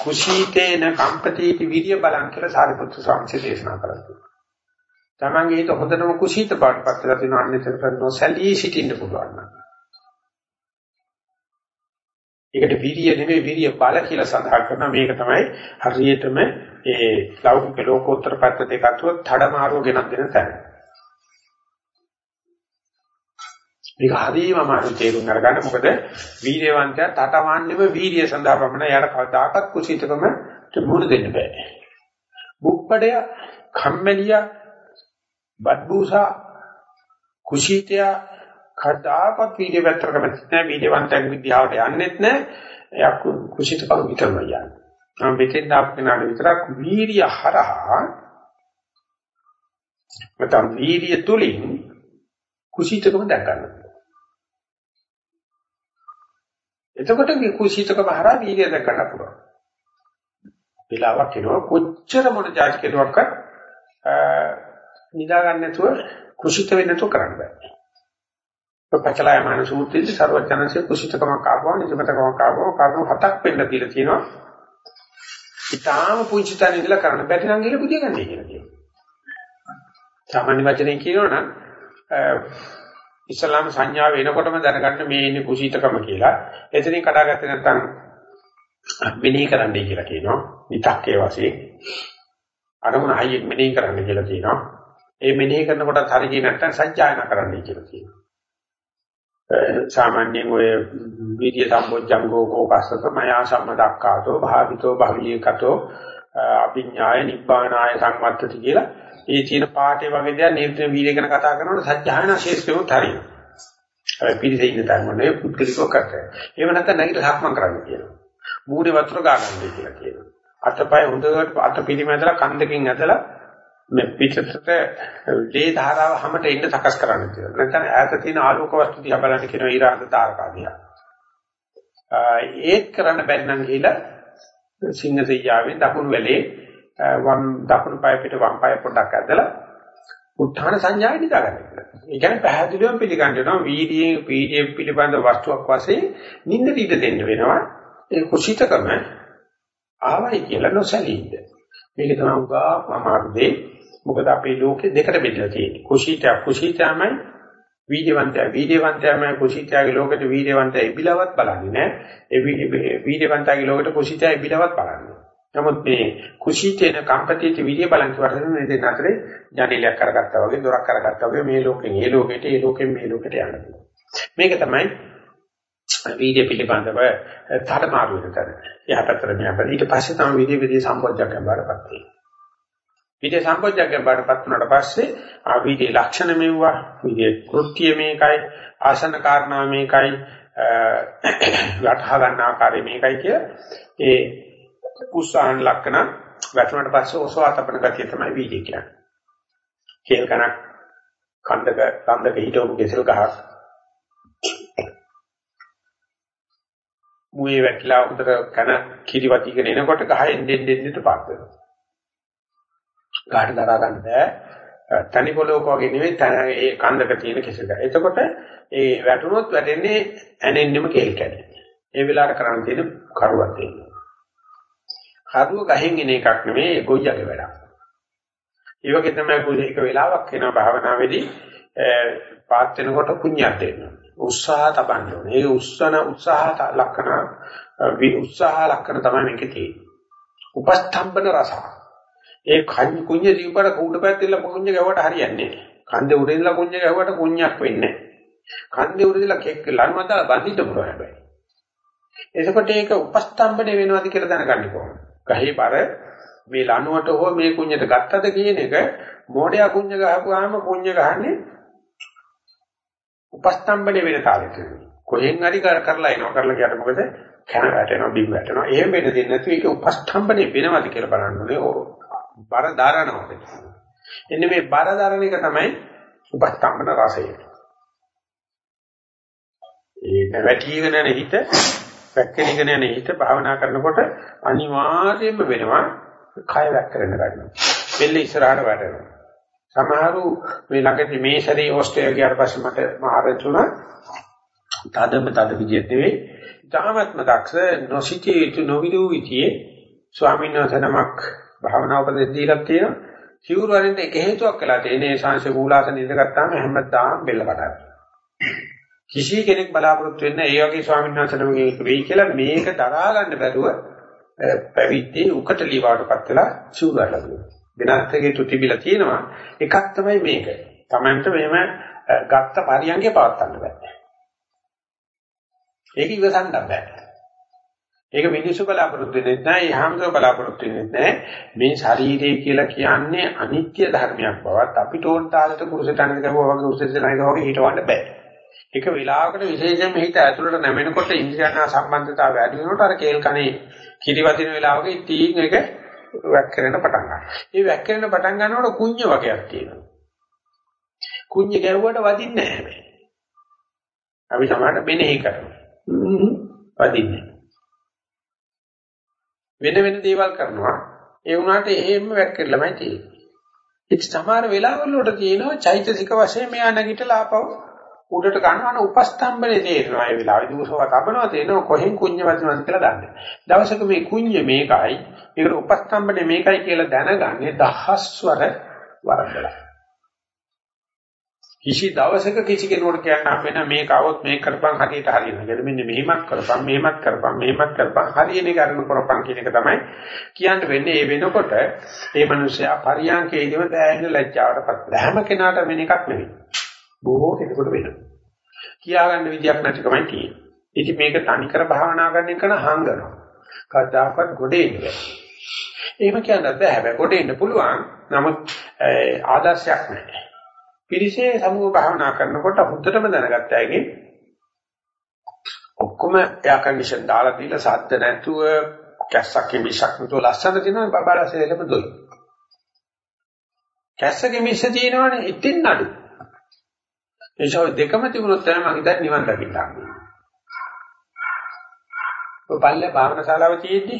කුසීතේන කම්පතිටි විරිය බලං කියලා සාරිපුත්‍ර ස්වාමීන් දේශනා කරා. තමන්ගේ හිත හොඳටම කුසීත බවට පත් වෙලා තියෙනවා අනිතර නොසැලී සිටින්න පුළුවන්. ඒකට විරිය නෙමෙයි විරිය බල කියලා සඳහන් කරනවා මේක තමයි හරියටම ඒ ලෞකික ලෝකෝත්තර පැත්ත දෙක අතර තඩමාරුව ගෙනත් දෙන තැන. මේක හරියම අමාරු තේරුම් අරගන්න මොකද වීර්යවන්තයා තටමන්නේම වීර්යය සඳහා පමණ යාර කවදාකවත් කුසීතකම මුහුණ දෙන්න බෑ. බුප්පඩය කම්මැලිය බද්බූසා කුසීතය කවදාකවත් වීර්ය වැතරකම නැහැ වීර්යවන්තයෙක් විද්‍යාවට යන්නෙත් නැහැ. එයා කුසීතකම විතරම යන්නේ. නම් පිටින් දාපේනාට විතරක් වීර්ය හරහා නැත්නම් වීර්ය තුලින් කුසීතකම දැක ගන්නවා. එතකොට කුසීතකම හරහා වීර්යය දක්වන්න පුළුවන්. වෙලාවක් එනවා කොච්චර මොන જાති කෙරුවක්වත් නිදා ගන්න නැතුව කුසිත වෙන්න නැතුව කරන්න බෑ. පපචලය මානසූත්‍රයේ ਸਰවඥාන්සේ කුසිතකම කාවෝ නිජමතකම කාවෝ කරුණු හතක් වෙන්න කියලා කියනවා. ඊටාම පුංචි තැන ඉඳලා කරන්න බැරි නම් ගිහලා පුදිය ගන්න කියලා කියනවා. සාමාන්‍ය වචනයෙන් කියනවනම් ඉස්ලාම සංඥාව එනකොටම දැනගන්න මේ ඉන්නේ කුසීතකම කියලා. එතනින් කඩාගත්තේ නැත්නම් මෙනෙහි කරන්නයි කියලා කියනවා. විතක්කේ වශයෙන්. අරමුණ හයියෙන් මෙනෙහි කරන්න කියලා කියනවා. ඒ මෙනෙහි කරනකොටත් හරිය නැත්නම් සත්‍යයන කරන්නයි කියලා කියනවා. සාමාන්‍යයෙන් ඔය විද්‍ය සම්බොජ්ජංගෝ කෝකස්සත මයා සම්මදක්කාතෝ භාවිතෝ භවියකතෝ අභිඥාය නිබ්බානාය සංවත්තති කියලා ඒ තියෙන පාඩේ වගේ දේවල් නිර්තන වීර්ය ගැන කතා කරනකොට සත්‍යයන ශේෂ්ඨයොත් හරියට. අර පිළිසෙ ඉන්න තරම නේ පුද්ගලිකව කරතේ. එහෙම නැත්නම් නැගිට සක්මන් කරන්න කියනවා. මූණේ වතුර ගාගන්නයි කියලා කියනවා. අතපය හොඳට අත පිළිමැදලා කන් දෙකෙන් ඇදලා මේ පිටතට දේ ධාරාව හැමට එන්න සකස් කරන්න කියලා. නැත්නම් ඈත තියෙන ආලෝක වස්තු දිහා බලන්න කියන ඊරාන්ත තාරකාදියා. ඒත් කරන්න බැරි නම් කියලා සිංහසෙයියාවෙන් දකුණු වැලේ වම් දකුණු පාය පිට වම් පාය පොඩ්ඩක් ඇදලා උත්හාන සංඥාව නිදා ගන්න කියලා. ඒ කියන්නේ පැහැදිලිවම පිළිගන්න වෙනවා වීඩියේ පීඩියේ පිළිබඳ වස්තුවක් වශයෙන් නිින්ද දීද දෙන්න වෙනවා. ඒ කුසිතකම ආවයි කියලා නොසැලීද. මේක තමයි උගා අමාරුදේ. මොකද අපේ ලෝකෙ දෙකට බෙදලා තියෙන්නේ. කුසීතය කුසීතයමයි වීර්යවන්තය වීර්යවන්තයමයි කුසීතයගේ ලෝකෙට වීර්යවන්තය ඉබිලවත් බලන්නේ නැහැ. ඒ වීර්යවන්තයගේ ලෝකෙට කුසීතය ඉබිලවත් බලන්නේ. නමුත් මේ කුසීතේන කම්පතිත විරිය බලන් කරගෙන මේ දෙන්න අතරේ ජටිලයක් කරගත්තා වගේ දොරක් කරගත්තා වගේ මේ ලෝකෙන් ඒ ලෝකෙට ඒ ලෝකෙන් මේ ලෝකෙට යනවා. මේක තමයි වීර්ය පිළිබඳව තරමාරු වෙන තැන. යහපතර මෙහපත. ඊට පස්සේ තමයි වීර්ය විදිය සම්පෝඥයක් බාරපත් වෙන්නේ. විද්‍ය සම්පෝඥයක් බාරපත් වුණාට පස්සේ ආ වීර්ය ලක්ෂණ මෙවුවා, වීර්ය කෘත්‍ය මේකයි, ආසන කාරණා මේකයි, වටහා ගන්න ආකාරය මේකයි කිය ඒ උස්සහන් ලක්ෂණ වැටුණාට පස්සේ ඔසවා තබන ගතිය තමයි වීර්ය කියන්නේ. කේල් කනක් කන්දක කන්දක හිටවපු කෙසල් ගහක් මුවේ වැටිලා උඩට කන කිරිවතිගෙන එනකොට ගහෙන් දෙන්න දෙන්නට පාත් වෙනවා. ගහට දරා ගන්න බෑ. තනි පොලෝක වගේ නෙවෙයි තන ඒ කන්දක තියෙන කෙසක. එතකොට ඒ වැටුනොත් වැටෙන්නේ ඇනෙන්නෙම කේල් කැඩේ. ඒ වෙලාවට කරන්න තියෙන කරුවක් තියෙනවා. කරුව ගහෙන් එන එකක් නෙවෙයි ගොයියගේ වැඩක්. ඒ වගේ තමයි එක වෙලාවක් වෙනවා භාවනාවේදී පාත් වෙනකොට පුණ්‍යත් වෙනවා. උත්සාහ තබන්න ඕනේ. ඒ උත්සන උත්සාහ ලක්ෂණ වි උත්සාහ ලක්ෂණ තමයි මේකේ තියෙන්නේ. උපස්තම්බන රස. ඒ කුඤ්ඤ දීපර කුඩ පැත්තilla කුඤ්ඤ ගැවුවට හරියන්නේ නැහැ. කන්දේ උඩ ඉඳලා කුඤ්ඤ ගැවුවට කුඤ්ඤක් වෙන්නේ නැහැ. කන්දේ උඩ ඉඳලා කෙක් ලණුව දාලා බඳින්න පුළුවන් හැබැයි. එතකොට ඒක උපස්තම්බනේ වෙනවද කියලා දැනගන්න කොහොමද? ගහේ බර මේ ලණුවට හෝ මේ කුඤ්ඤට ගත්තද කියන එක මෝඩයා කුඤ්ඤ ගහපුවාම කුඤ්ඤ ගහන්නේ උපස්තම්බනේ වෙන තාලෙට. කොහෙන් හරි කරලා එනවා කරලා කියට මොකද කන වැටෙනවා බිම් වැටෙනවා. එහෙම වෙන්න දෙන්නේ නැතු ඒක උපස්තම්බනේ වෙනවද කියලා බලන්න ඕනේ. බර දාරනවා. එන්නේ මේ බර දාරණ එක තමයි උපස්තම්බන රසය. ඒ වැටිගෙන යන හිත වැක්කෙනගෙන යන හිත භාවනා කරනකොට අනිවාර්යයෙන්ම වෙනවා කය වැක්කරන ගන්නවා. බෙල්ල ඉස්සරහට වැටෙනවා. සමහරු මේ ළඟදී මේ ශරීරය ඕස්ට්‍රේලියාව ගියාට පස්සේ මට මහරජුණා තදම තද විදියට නෙවෙයි තාමත්ම දක්ෂ නොසිතී යුතු නොවිදු විතියේ ස්වාමීන් වහන්සේ නමක් භාවනා උපදෙස් දීලා තියෙනවා සිවුරු වලින් එක හේතුවක් කළා තේනේ ශාංශ මූලාසන ඉඳගත්තාම හැමදාම බෙල්ල කඩනවා කිසි කෙනෙක් බලාපොරොත්තු වෙන්නේ ඒ වගේ ස්වාමීන් වහන්සේ නමක වෙයි කියලා මේක දරා ගන්න බැරුව පැවිද්දේ උකට ලීවාටපත් වෙලා සිවුරු අරලා වෙනත්කේ තුතිබිලා තියෙනවා. එකක් තමයි මේක. Tamanට මෙහෙම ගත්ත පරියන්ගේ පවත්තන්න බෑ. ඒක ඉවසන්න බෑ. ඒක මිනිස්සු බලාපොරොත්තු වෙන්නේ නැහැ, ඊහාමසෝ බලාපොරොත්තු වෙන්නේ නැහැ. මේ ශරීරය කියලා කියන්නේ අනිත්‍ය ධර්මයක් බවත් අපිට ඕන තාලෙට කුරුසෙටන ගහුවා වගේ උස්සෙසලා වගේ හිටවන්න බෑ. එක වෙලාවකට විශේෂයෙන්ම හිත ඇතුළට නැමෙනකොට ඉන්ද්‍රියන සම්බන්ධතාවය වැඩි වෙනකොට අර කේල් කනේ කිරිවදින වෙලාවක ඉතින් එක වැක්කරෙන පටන් ගන්නවා. මේ වැක්කරෙන පටන් ගන්නකොට කුඤ්ඤ වගේක් තියෙනවා. කුඤ්ඤ ගැව්වට වදින්නේ නැහැ හැබැයි. අපි සමහරට මෙනෙහි කරනවා. වදින්නේ. වෙන වෙන දේවල් කරනවා. ඒ වුණාට එහෙම වැක්කරලමයි තියෙන්නේ. ඉතින් සමහර වෙලාවල් වලට තියෙනවා චෛතසික වශයෙන් මෙයා නැගිටලා ආපහු උඩට ගන්නවන උපස්තම්බනේ තේරෙනවා ඒ වෙලාවේ දුසව තබනවා තේරෙනවා කොහෙන් කුඤ්ඤ වදිනවද කියලා දන්නේ. දවසක මේ කුඤ්ඤ මේකයි ඒකට උපස්තම්බනේ මේකයි කියලා දැනගන්නේ දහස්වර වරදලා. කිසි දවසක කිසි කෙනෙකුට කියන්න හම්බෙන මේක આવොත් මේක කරපන් හරියට හරියනවා. ඒකද මෙන්න මෙහිමත් කරපන් මෙහෙමත් කරපන් මෙහෙමත් කරපන් හරියන එක අරගෙන කරපන් කියන එක තමයි කියන්න වෙන්නේ. ඒ වෙනකොට මේ මිනිස්සයා පරියන්කේදීම දැනෙන ලැජ්ජාවටපත් හැම කෙනාට වෙන එකක් නෙවෙයි. බොහෝ කෙනෙකුට වෙනවා. කියාගන්න විදියක් නැතිකමයි තියෙන්නේ. ඉතින් මේක තනිකර භාවනා කරන එක නම් හංගනවා. කවදාකවත් ගොඩේ ඉන්නේ. එහෙම කියන්නත් බෑ. හැබැයි කොට එන්න පුළුවන්. නමුත් ආදර්ශයක් නැහැ. පිරිසේ සමූහ භාවනා කරනකොට හුද්දටම දැනගත්ත අයගේ ඔක්කොම එයා කන්ඩිෂන් දාලා දීලා සද්ද නැතුව කැස්සක් මිසක් නැතුව ලස්සන දිනවා බබාලසෙලම දොයි. කැස්සක මිස තියෙනවනේ ඉතින් නඩු. ඒසෝ දෙකම තිබුණොත් තමයි මම හිතන්නේ නිවන් දකින්න හම්බෙන්නේ. ඔය පල්ලේ භාවනා ශාලාව තියෙද්දි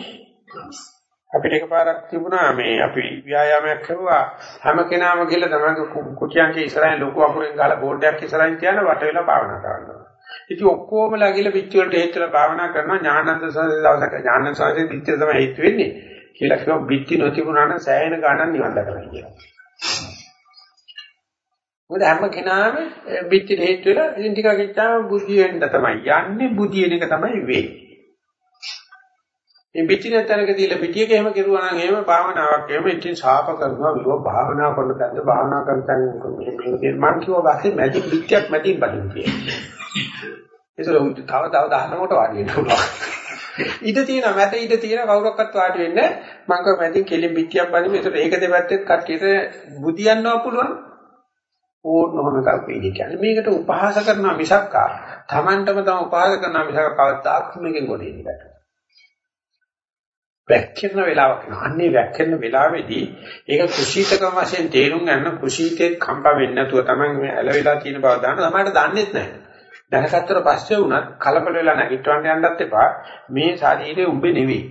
අපිට එකපාරක් තිබුණා මේ අපි ව්‍යායාමයක් කරුවා හැම කෙනාම ගිහලා තමයි කුටියන්ගේ ඉස්සරහින් ලොකු අකුරෙන් ගහලා බෝඩ් එකක් ඉස්සරහින් තියන වට වෙලා භාවනා කරනවා. ඉතින් ඔක්කොම ලගිලා පිටි වලට හේතුලා භාවනා කරනවා ඥානන්ද සාරේ දවසක ඥානන්ද සාරේ පිටි තමයි හේතු වෙන්නේ. කියලා කිව්වා පිටි නොතිබුණා නම් සෑහෙන ගාණක් නිවන් දකලා කියලා. මොකද හැම කෙනාම පිටි හේතු වෙලා ඉතින් ටිකක් ඉච්චාම බුද්ධිය වෙන්න තමයි යන්නේ බුද්ධියන එක තමයි වෙන්නේ. මේ පිටින තැනක දීලා පිටියක එහෙම කෙරුවා නම් එහෙම භාවනාවක් එහෙම ඉතින් ශාප කරනවා විලෝ භාවනා කරන තැනද භාවනා කරන තැන මම කිව්වා වාසේ මැටි පිටියක් මැටි බඩින් කියලා. ඒක උන්ට තව තව දහනකට වාඩි වෙන්න පුළුවන්. ඊට තියෙන මැට ඊට තියෙන කවුරක්වත් වාඩි වෙන්නේ මම කව මැදින් කෙලින් පිටියක් බඳින්න ඒතර ඒක දෙපැත්තෙත් කට්ටියට බුදියන්නවා පුළුවන්. ඕනෝම කල්පේ කියන්නේ මේකට උපහාස කරනවා මිසක්කා Tamanටම තම උපහාස කරනවා මිසක් කවදාක් මේකෙන් ගොඩේන්නේ නැහැ. වැක්කිරන වෙලාවක් අන්නේ වැක්කිරන වෙලාවේදී ඒක කුසීතකම වශයෙන් තේරුම් ගන්න කුසීතේ කම්ප වෙන්නේ නැතුව තමයි මේ ඇලවිලා තියෙන බව දාන්න තමයි දන්නේත් නැහැ. දැනගත්තට පස්සේ වුණත් කලබල වෙලා නැගිටවන්න යන්නත් එපා. මේ ශරීරය උඹේ නෙවෙයි.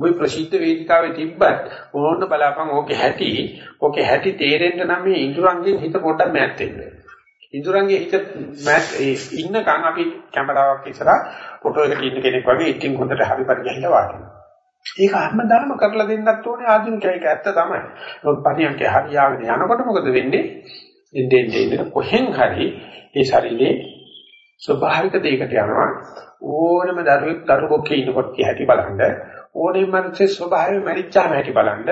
උඹේ ප්‍රසිද්ධ වේදිකාවේ තිබ්බත් ඕන්න බලාපන් ඕකේ හැටි ඕකේ හැටි තේරෙන්න නම් මේ ඉඳුරංගෙන් හිත පොඩ්ඩක් මෑත් වෙන්න. ඉඳුරංගේ හිත මෑත් ඉන්නකන් අපි කැමරාවක් ඉස්සරහා ෆොටෝ එකක ඉන්න කෙනෙක් වගේ ඉතින් හොඳට හරි පරිගහලා වාඩි ඒක හැමදාම කරලා දෙන්නත් ඕනේ ආධුනිකයෙක් ඇත්ත තමයි. මොකද පරියන්කේ හරියාගෙන යනකොට මොකද වෙන්නේ? එන්නේ එන්නේ කොහෙන් හරි ඒ ශරීරේ ස්වභාවික දෙයකට යනවා. ඕනම දරුවෙක් දරුවෝකේ ඉන්නකොට හැටි බලන්න ඕනෙම මනසේ ස්වභාවය මරිච්චාම හැටි බලන්න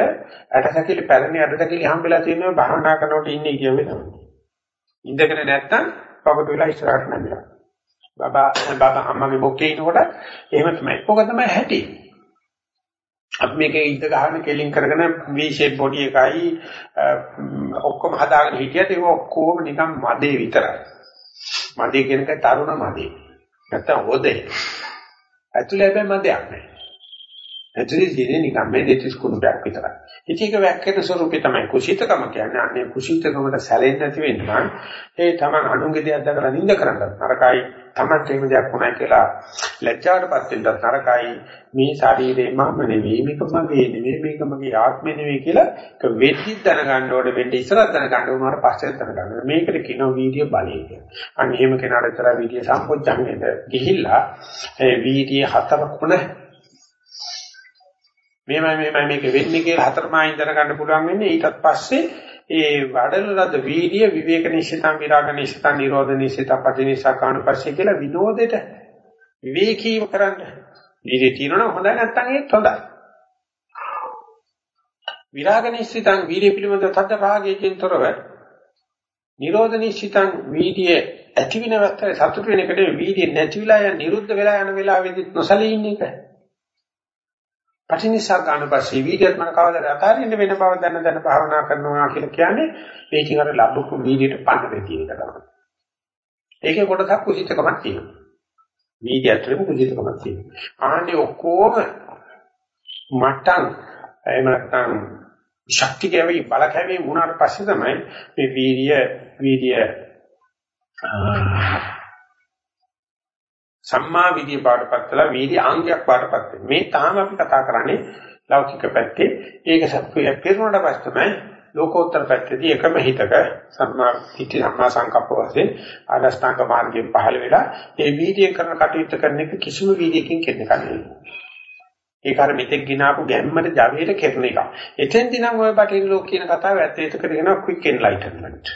ඇටසැකිලි පැරණි ඇටසැකිලි හම්බෙලා තියෙනවා භාවනා කරනකොට ඉන්නේ කියවෙ තමයි. ඉඳගෙන නැත්තම් පපට වෙලා ඉස්සරහට නැමිලා. බබා බබා අම්මගේ බොකේ ඉන්නකොට එහෙම තමයි. ඔක තමයි හැටි. අපි මේකේ ඉඳ ගන්න කෙලින් කරගෙන V shape body එකයි ඔක්කොම හදාගෙන හිටියත් ඒක ඔක්කොම නිකන් මදේ විතරයි. මදේ කියන එක තරුණ මදේ. නැත්තම් හොදේ. ඇතුළේ හැබැයි මදයක් නැහැ. ඇතුළේ තියෙන්නේ නිකන් මේ දෙතිස් කුණුයක් විතරයි. ඉතින් ඒක වැක්කේට ස්වරූපේ තමයි කුසීතකම කියන්නේ. අනේ කුසීතකමට සැලෙන්නේ නැති වෙන්න ඒ තමයි අනුන්ගේ දෙයක් දැකලා නිඳ කරන්න නරකයි. තමත් එහෙම දෙයක් වුණා කියලා ලැජ්ජාවටපත් වෙන්න තරකයි මේ ශරීරේ මම නෙවෙයි මේක මගේ නෙවෙයි මේක මගේ ආත්මෙ නෙවෙයි කියලා ඒක වෙද්දි දැනගන්න ඕනේ වෙන්නේ ඉස්සරහ දැනගන්න උනාට පස්සේ දැනගන්න මේකට කියනවා වීර්ය බලය කියලා. අන්න එහෙම කෙනාට විතර වීර්ය සම්පෝඥංගෙද ගිහිල්ලා ඒ වීර්ය හතර කුණ මේමයි මේමයි මේක වෙන්නේ කියලා හතරමයි දැනගන්න පුළුවන් වෙන්නේ ඊටත් පස්සේ ඒ වඩන ලද වීර්ය විවේක නිශ්චිතං විරාග නිශ්චිතං නිරෝධ නිශ්චිතං පටිනිසකානුපස්සිය කියලා විනෝදෙට විවේකීව කරන්න. වීර්ය තියෙනවා හොඳයි නැත්නම් ඒත් හොඳයි. විරාග නිශ්චිතං වීර්ය පිළිබඳ තද්ද රාගයෙන් තොරව නිරෝධ නිශ්චිතං වීර්ය ඇති වෙනවත් සතුට වෙන එකට වීර්ය නැති වෙලා යන නිරුද්ධ වෙලා යන වෙලාවෙදි නොසලී ඉන්න එක. පටිනිසා ගන්න පස්සේ වීර්යයත් මම කවදාද අතාරින්න වෙන බව දැන දැන භාවනා කරනවා කියලා කියන්නේ මේකෙන් අර ලැබපු වීර්යයට පන්න දෙති එක තමයි. ඒකේ කොටසක් කුසිතකමක් තියෙනවා. වීර්ය ඇතුළේම කුසිතකමක් තියෙනවා. ආන්නේ ඔක්කොම මට්ටම් එහෙම නැත්නම් ශක්තිය කැවි බල කැවි වුණාට පස්සේ තමයි මේ වීර්ය වීර්ය සම්මා විදිය පාඩපත් කළා වීර්ය ආංගයක් පාඩපත් වෙනවා. මේ තාම අපි කතා කරන්නේ ලෞකික පැත්තේ. ඒක සත්‍යය පිරුණාට පස්සේ තමයි ලෝකෝත්තර පැත්තේදී එකම හිතක සම්මා හිතේ සම්මා සංකප්ප වශයෙන් ආදස්තාංග මාර්ගයෙන් පහළ වෙලා ඒ වීර්ය කරන කටයුත්ත කරන එක කිසිම වීර්යකින් කෙරෙන්නේ නැහැ. ඒක අර මෙතෙක් ගినాපු ගැම්මට ජවයට කෙරෙන එක. එතෙන්දී නම් ඔය බටහිර ලෝක කියන කතාව ඇත්ත ඒක කරගෙන quick enlightenment.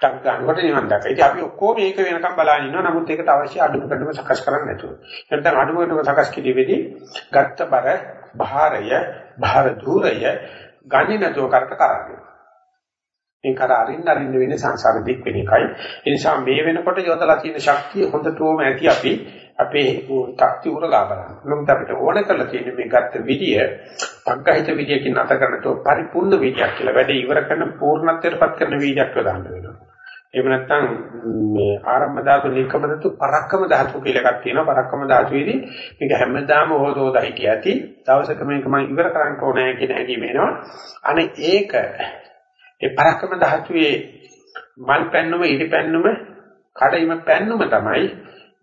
ටක් ගන්නකොට නිවන් දැක්කා. ඉතින් අපි ඔක්කොම මේක වෙනකම් බලන් ඉන්නවා. නමුත් ඒකට අවශ්‍ය අඩුමකටම සකස් කරන්න නැතුව. නැත්නම් අඩුමකටම සකස් කිරීමේදී ගත්ත බර, භාරය, භාර ධූරය ගන්නේ නැතුව කරට කරන්නේ. මේ කර අරින්න අරින්න වෙන්නේ සංසාර දික් වෙන එකයි. ඒ නිසා මේ වෙනකොට යොදලා තියෙන ශක්තිය හොඳටම ඇති අපි අපේ 탁ති උරගා බලන්න. නමුත් අපිට ඕන කරලා තියෙන මේ ගත්ත විදිය පංකහිත විදියකින් නැත කරනතෝ පරිපූර්ණ විදියක් කියලා. වැඩේ ඉවර කරන පූර්ණත්වයටපත් කරන විදියක් යොදාන්න වෙනවා. එහෙම නැත්නම් මේ ආරම්භ ධාතු නිකම ධාතු පරක්කම ධාතු කියලා එකක් තියෙනවා. පරක්කම ධාතුවේදී මේක හැමදාම හොතෝදා හිටිය ඇති. දවසක මේක මම ඉවර කරන්න ඕනේ කියන හැඟීම එනවා. අනේ ඒක ඒ පරක්කම ධාතුවේ මල් පැන්නුම ඉරි පැන්නුම කඩයිම පැන්නුම තමයි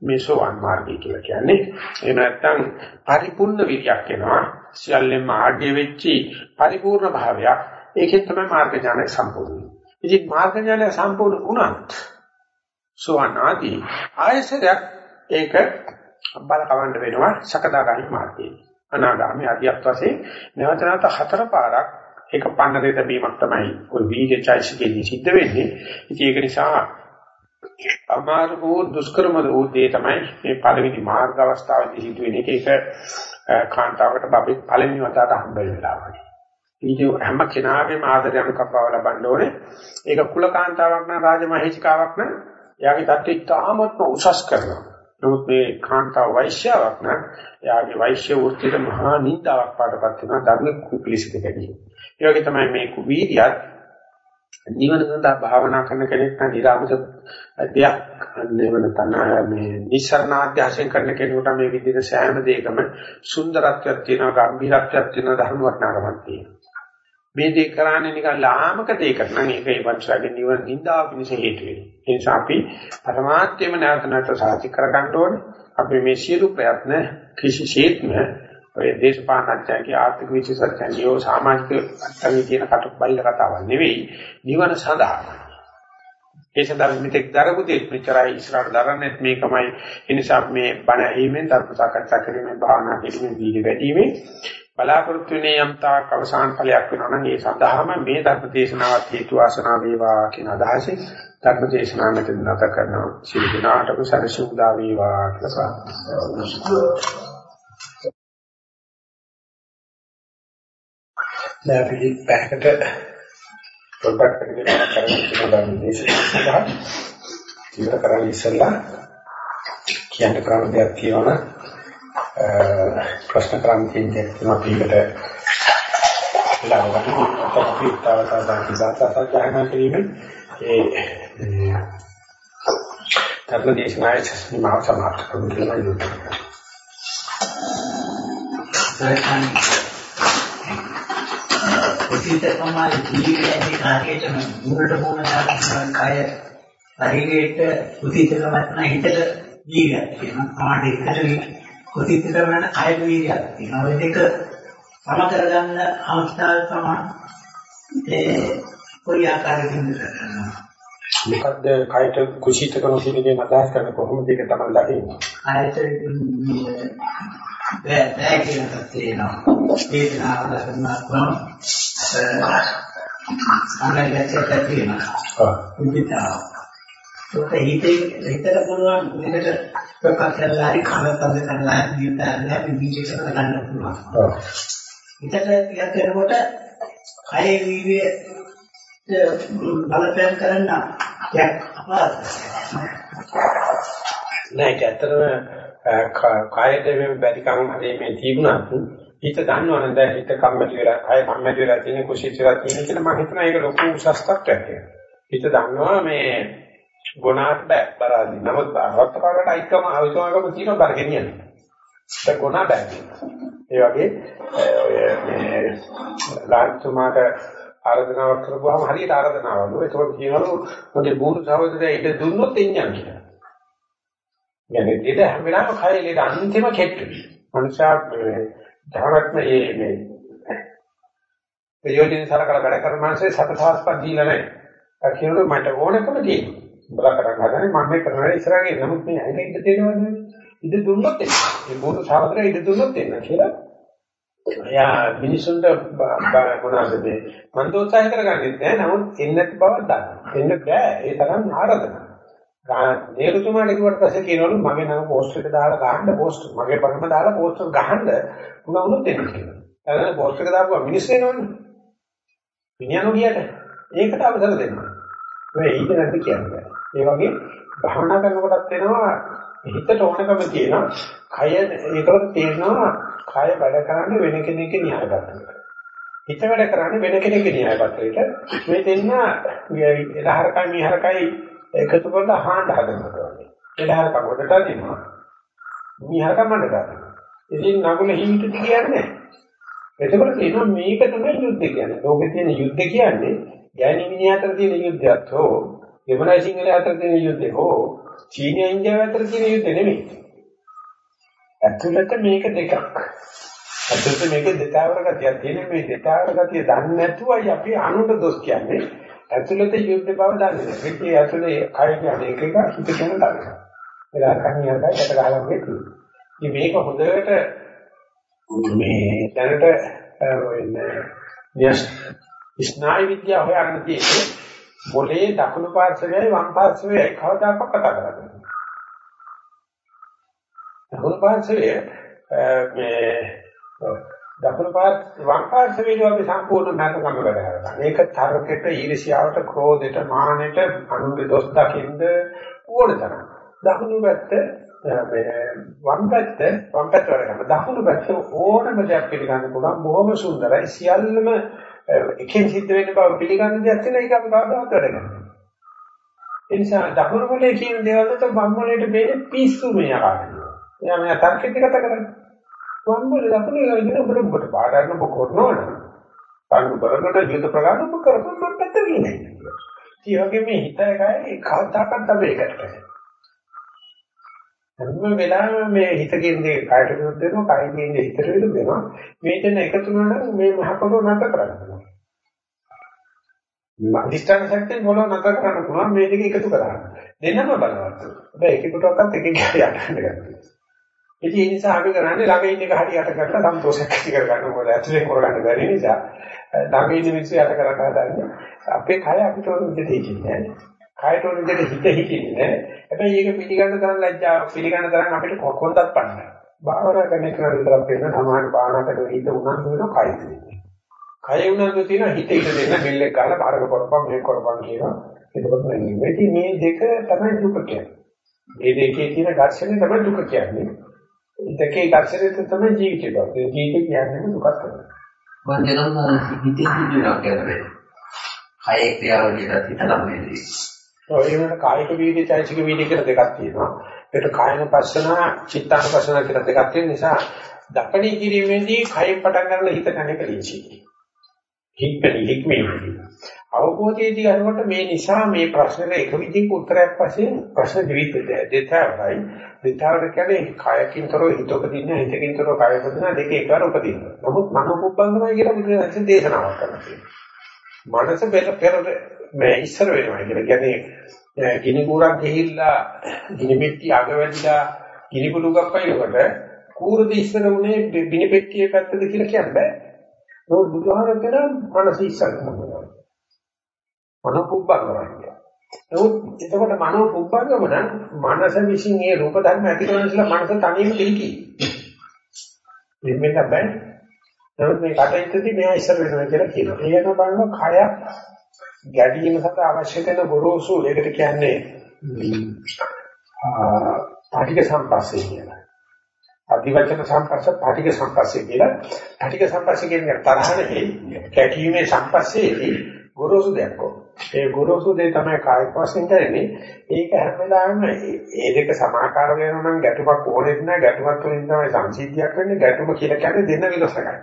මේ සෝවාන් මාර්ගය කියලා කියන්නේ. එහෙම නැත්නම් පරිපූර්ණ විරියක් එනවා. සියල්ලෙන්ම ආග්‍ය වෙච්චි පරිපූර්ණ භාවයක්. ඒකෙන් තමයි මාර්ග ඥානය සම්පූර්ණ වෙන්නේ. ඉතින් මාර්ග ඥානය සම්පූර්ණ වුණත් සෝවාන් ආදී ආයසරයක් ඒක බල කවන්න වෙනවා සකදාගාමි මාර්ගයේ. අනාගාමී ආදියත් වශයෙන් නැවත නැවත හතර පාරක් ඒක පන්නරේ තැබීමක් තමයි ওই වීර්යචෛසිකෙදී සිද්ධ වෙන්නේ. ඉතින් ඒක නිසා අමාරු වූ දුෂ්කරම වූ දේ තමයි මේ පළවෙනි මාර්ග අවස්ථාවේදී සිදුවෙන එක. ඒක කාන්තාවකට බබෙක් පළවෙනි වතාවට හම්බ වෙලා වගේ. ඉතින් හැම කෙනාගේම ආදරය අනුකම්පාව ලබන්න ඕනේ. ඒක කුලකාන්තාවක් නම් රාජමහේෂිකාවක් නම් එයාගේ தත්ත්වය ඉතාමත්ම උසස් කරනවා. නමුත් මේ කාන්තාව වෛශ්‍යාවක් නම් එයාගේ වෛශ්‍ය වෘත්තියට මහා නින්දාවක් පාටපත් වෙනවා ධර්ම කුපිලිසිත කැදී. ඒ වගේ තමයි මේ කුවීරියත් නිවන සඳහා භාවනා කරන කෙනෙක් නම් ඊරාමස දෙයක් නිවන තමයි මේ නිස්සරණාධ්‍යාසයෙන් කරන කෙනෙකුට මේ විදිහට සෑම දෙයකම සුන්දරත්වයක් තියෙනවා, ගම්භීරත්වයක් තියෙනවා, ධර්ම වටනකමක් තියෙනවා. මේ දේ කරන්නේ නිකන් ලාමක දෙයකට නම් ඒක ඒ වංශයෙන් නිවන නින්දාව පිණිස හේතු වෙනවා ඒ නිසා අපි පරමාර්ථයම නැවත නැවත සාධි කර ගන්න ඕනේ අපි මේ සියලු ප්‍රයත්න කිසිසේත්ම ඔය දේශපාලනඥයන්ගේ ආර්ථික විශේෂඥයෝ සමාජික අත්දැකීම් කියන කට බයිල කතාවක් නෙවෙයි නිවන සඳහා. ඒ සඳහා මෙතෙක් දරපු දෙයක් මෙච්චරයි ඉස්සරහට දරන්නේ මේකමයි. ඒ නිසා මේ බණ ඇහිමෙන් ධර්ම සාකච්ඡා කිරීමෙන් භාවනා කිරීමෙන් වීර්ය වැඩිීමේ බලාපොරොත්තු වෙන්නේ යම් තාක් අවසාන ඵලයක් වෙනවා නම් ඒ සඳහාම මේ ධර්ම දේශනාවත් හේතු වාසනා වේවා කියන අදහසින් ධර්ම දේශනාව මෙතන නැත කරනවා. සියලු දෙනාටම සරසුදා වේවා කියලා දැන් අපි පැයකට පොඩ්ඩක් කරගෙන කරගෙන දේශනා ඉවර කරන්න ඉස්සෙල්ලා කියන්න කරන දෙයක් තියෙනවා ප්‍රශ්න කරන්න තියෙන දෙයක් තියෙනවා අපිට ලාවට අපි තවතවත් කිසාත සත්‍යයන් කිරීමේ ඒ ධර්ම දේශනාවේ සමාප්ත සමාප්ත කරන්න කියලා යොදනවා. කුසිත තමයි ජීවිතයේ කාර්යයට මුලට මොන දාන කය ශරීරයට කුසිතකම නැත්නම් හිතට වීර්යයක් තියෙනවා. කාට හිතට කුසිත කරන කය වීර්යයක් තියෙනවා. ඒ දෙක සම කරගන්න අවස්ථාව තමයි ඒ කොයි ආකාරයකින්ද කරනවා. මොකද්ද කයට කුසිත කරන කියන අදහස් කරන කොහොමද ඒක තමයි ලකින්නේ. කයට බෑ බෑ කියන එකක් තියෙනවා. ඒක ආවදන්නා අනගතයක් තියෙනවා. හිතේ හිතට පුළුවන් ප්‍රකාශ කරලා හරි කනතද කරලා නියතලා විවිධ කරලා ගන්න පුළුවන්. හිතට යක් වෙනකොට කය වීර්ය බලපෑම් කරන්න. නෑ ඇත්තටම කායයට මේ බැරිකම් හරි මේ තිබුණත් හිත දන්නවනේ දැන් හිත කම්මැලි වෙලා කය කම්මැලි වෙලා තියෙන කුසීත වෙලා තියෙන කියලා මම හිතනවා ඒක ලොකු උසස් තත්ත්වයක් කියලා. හිත දන්නවා මේ ගුණාට බෑ බරාදී. නමුත් වත්තපාරට අයිකම අවිසමාගම තියෙන බර ගෙනියන්න. ඒක ගුණා බෑ. ඒ වගේ ඔය මේ ලාන්තුමාට ආරාධනාවක් කරපුවාම හරියට ආරාධනාවලු. ඒකම කියනවලු මගේ බුදු සහෝදරයා ඉත දුන්නොත් එන්නේ නැහැ. يعني ඉත හැම වෙලාවෙම කය ඉත අන්තිම කෙට්ටු. මනුෂයා ධර්මත්ම ඒ මේ ප්‍රයෝජන සලකලා වැඩ කරන මානසේ සතසාස්පත් දීලා නැහැ. අකිනුර මට ඕනකම තියෙනවා. බල කරන් හදන්නේ මම මේ කරනවා ඉස්සරහේ නමුත් මේ ඇයිද ඉඳ දෙනවද? ඉඳ දුන්නොත් එන්න. මේ බොරු සාහතරය ඉඳ දුන්නොත් එන්න කියලා. එයා මිනිසුන්ට මොනවද මේ මන් දෝත්සාහ කරගන්නේ නැහැ. නමුත් එන්නත් බවක් දන්නවා. එන්න බෑ. ඒ තරම් ආරාධනා. නේරුතුමාට කිව්වට පස්සේ කියනවලු මගේ නම පෝස්ට් එක දාලා ගහන්න පෝස්ට් මගේ පරම දාලා පෝස්ට් එක ගහන්න උනා වුණොත් එන්න කියලා. එතන පෝස්ට් එක දාපුවා මිනිස් වෙනවනේ. මිනිහනෝ ගියට ඒකට අවසර දෙනවා. මේ ඊට නැති කියන්නේ. ඒ වගේ භවනා කරනකොටත් වෙනවා හිතට ඕනකම තියෙනවා. කය ඒකට තේරෙනවා කය වැඩ කරන්නේ වෙන කෙනෙක්ගේ න්‍යාය පත්‍රයකට. හිත වැඩ කරන්නේ වෙන කෙනෙක්ගේ න්‍යාය පත්‍රයකට. මේ දෙන්න එලහරකයි මිහරකයි එකතු කරලා අහන්න හදනවා වගේ. එදාහර කවදට අදිනවා. මිහා කමන්න ගන්නවා. ඉතින් නගුල හිමිට කියන්නේ එතකොට කියනවා මේක තමයි යුද්ධ කියන්නේ. ලෝකේ තියෙන යුද්ධ කියන්නේ ගෑණි මිනිහ අතර තියෙන යුද්ධයක් හෝ දෙමළයි සිංහල අතර තියෙන යුද්ධය හෝ චීනය ඉන්දියාව අතර තියෙන යුද්ධ නෙමෙයි. ඇතුළත මේක දෙකක්. ඇතුළත මේක දෙතාවර ගතියක් තියෙන මේ දෙතාවර ගතිය දන්නේ නැතුවයි අපි අනුට දොස් කියන්නේ. ඇතුළත යුද්ධ බව දන්නේ නැහැ. ඒකේ ඇතුළේ කය කියන්නේ එක එක හිත කියන දන්නේ. එලා කන්‍යයන්ට යට ගහලා වගේ ඉතින් මේක හොඳට මේ දැනට වෙන්නේ ස්නායු විද්‍යාව හොයන්න තියෙන්නේ මොලේ දකුණු පාර්ශවයයි වම් පාර්ශවයයි කවදාකවත් කතා කරන්නේ. දකුණු පාර්ශවය මේ දකුණු පාර්ශව වම් පාර්ශවයේ අපි සම්පූර්ණ නැතකම වැඩ කරනවා. මේක තරකෙට ඊර්ෂ්‍යාවට, ක්‍රෝධයට, මානෙට, අනුන්ගේ දොස් දකින්ද ඕන තරම්. දකුණු පැත්ත මේ වම් පැත්ත වම් පැත්ත වැඩ කරනවා. දකුණු පැත්ත ඕනම දෙයක් පිළිගන්න පුළුවන්. බොහොම සුන්දරයි. සියල්ලම එකෙන් සිද්ධ වෙන්න බව පිළිගන්න දෙයක් තියෙන එක අපි කවදාවත් වැඩ කරන්නේ. ඒ නිසා දකුණු මොලේ කියන දේවල් වලට වම් මොලේට බේරෙ පිස්සු මේ ආකාරය. එයා මම තර්කෙත් කතා කරන්නේ. වම් මොලේ දකුණු එක විදිහට ඔබට ඔබට පාඩම් ඔබ කරනවනේ. අනු කරකට යුද්ධ ප්‍රකාශ ඔබ කරපොත් මම පැත්ත කියන්නේ. ඒ වගේ මේ හිත එකයි කවදාකවත් අපි එකට හැම වෙලාවෙම මේ හිත කියන්නේ කායට විරුද්ධ වෙනවා, කය කියන්නේ හිතට විරුද්ධ වෙනවා. මේ දෙන්න එකතු වෙනවා මේ මහ පොළොව නැත කරගන්නවා. අධිෂ්ඨාන ශක්තිය පොළොව නැත කරන්න පුළුවන් මේ දෙක එකතු කරගන්න. දෙන්නම බලවත්. හැබැයි එකකටවත් එකකින් යන්න ගන්න. ඉතින් ඒ නිසා අපි කරන්නේ ළඟ ඉන්න එක හරියට කරලා සන්තෝෂයක් ඇති කරගන්න මොකද ඇතුලේ කරගන්න බැරි නිසා ළඟ ඉන්න මිනිස්සු යට කරලා හදන්නේ අපේ කය අපිට උදේ දෙන්නේ නැහැ. කයට උන දෙයට හිත හිතින්නේ නැහැ. හැබැයි ඒක පිළිගන්න තරම් ලැජ්ජාවක් පිළිගන්න තරම් අපිට කොහොමදත් පන්නේ. භාවනා කරන එක විතරක් වෙන සමාන භාවනාකට හිත උනන්දු වෙන කයි. කය උනන්දු තියෙන හිත හිත දෙන්න බිල්ලෙක් ගාලා පාරක කරපම් මේක කරපම් කියනවා. එතකොට මේ මේ දෙක තමයි දුක කියන්නේ. මේ දෙකේ තියෙන ඝර්ෂණය තමයි දුක කියන්නේ. දෙකේ ඝර්ෂණය තමයි ජීවිතය. ජීවිතය කියන්නේ දුකක් තමයි. මම දෙනවා හිතේ හිතේක් කියන්නේ. කයේ ක්‍රියාවලියට හිතලා මේ ඔය වෙනකොට කායික වීර්ය චෛතසික වීර්ය කියලා දෙකක් තියෙනවා. ඒකට කායන පස්සන, චිත්තාන පස්සන කියලා දෙකක් තියෙන නිසා දපණී කිරීමේදී කයෙන් පටන් ගන්න හිත කණක ලිංචි. හික්මනි හික්මනි. අවබෝධයේදී අරකට මේ නිසා මේ ප්‍රශ්නෙට එක විදිහක උත්තරයක් වශයෙන් ප්‍රශ්න දෙවිද දෙතාවයි. දෙතාවට කියන්නේ කායකින් තොරව හිතක දින්න හිතකින් තොරව කාය උපදින දෙක එකවර උපදින්න. නමුත් මනෝපුබ්බංගමයි කියලා බුදුරජාණන් දේශනාවක් කරනවා. මනස පෙර පෙර මේ ඉස්සර වෙනවා කියලා කියන්නේ ගිනි කුරක් ගිහිල්ලා ගිනි පෙට්ටිය අග වැඩිලා ගිනි කුඩුකක් පයින්නකොට කූරද ඉස්සර උනේ ගිනි පෙට්ටියේ පැත්තද කියලා කියන්න බෑ. ඒක බුදුහාර කරන මනස ඉස්සර කරනවා. මනෝ කුබ්බංගමයි. නමුත් එතකොට මනෝ කුබ්බංගම නම් මනස විසින් ඒ රූප ධර්ම ඇති කරන නිසා මනස තනියම දෙලිකි. දෙන්න බෑ. නමුත් මේ කටයුත්තදී මෙයා ඉස්සර වෙනවා කියලා කියනවා. ඒක බලන කය ගැඩීම සඳහා අවශ්‍ය කරන ගොරෝසු ඒකට කියන්නේ පාටික සම්පස්සේ කියලා. අධිවචන සම්පස්ස පාටික සම්පස්සේ කියලා. පාටික සම්පස්සේ කියන්නේ තරහ නෙවෙයි කැටීමේ සම්පස්සේදී ගොරෝසු දෙයක් ඒ ගොරෝසු දෙය තමයි කායික වශයෙන් කරන්නේ. ඒක හැම වෙලාවෙම ඒ දෙක සමාකාර වෙනවා නම් ගැටුමක් ඕනෙත් නැහැ. ගැටුමක් තුළින් තමයි සංසිද්ධියක් වෙන්නේ. ගැටුම කියලා කියන්නේ දෙන්න විලසකයි.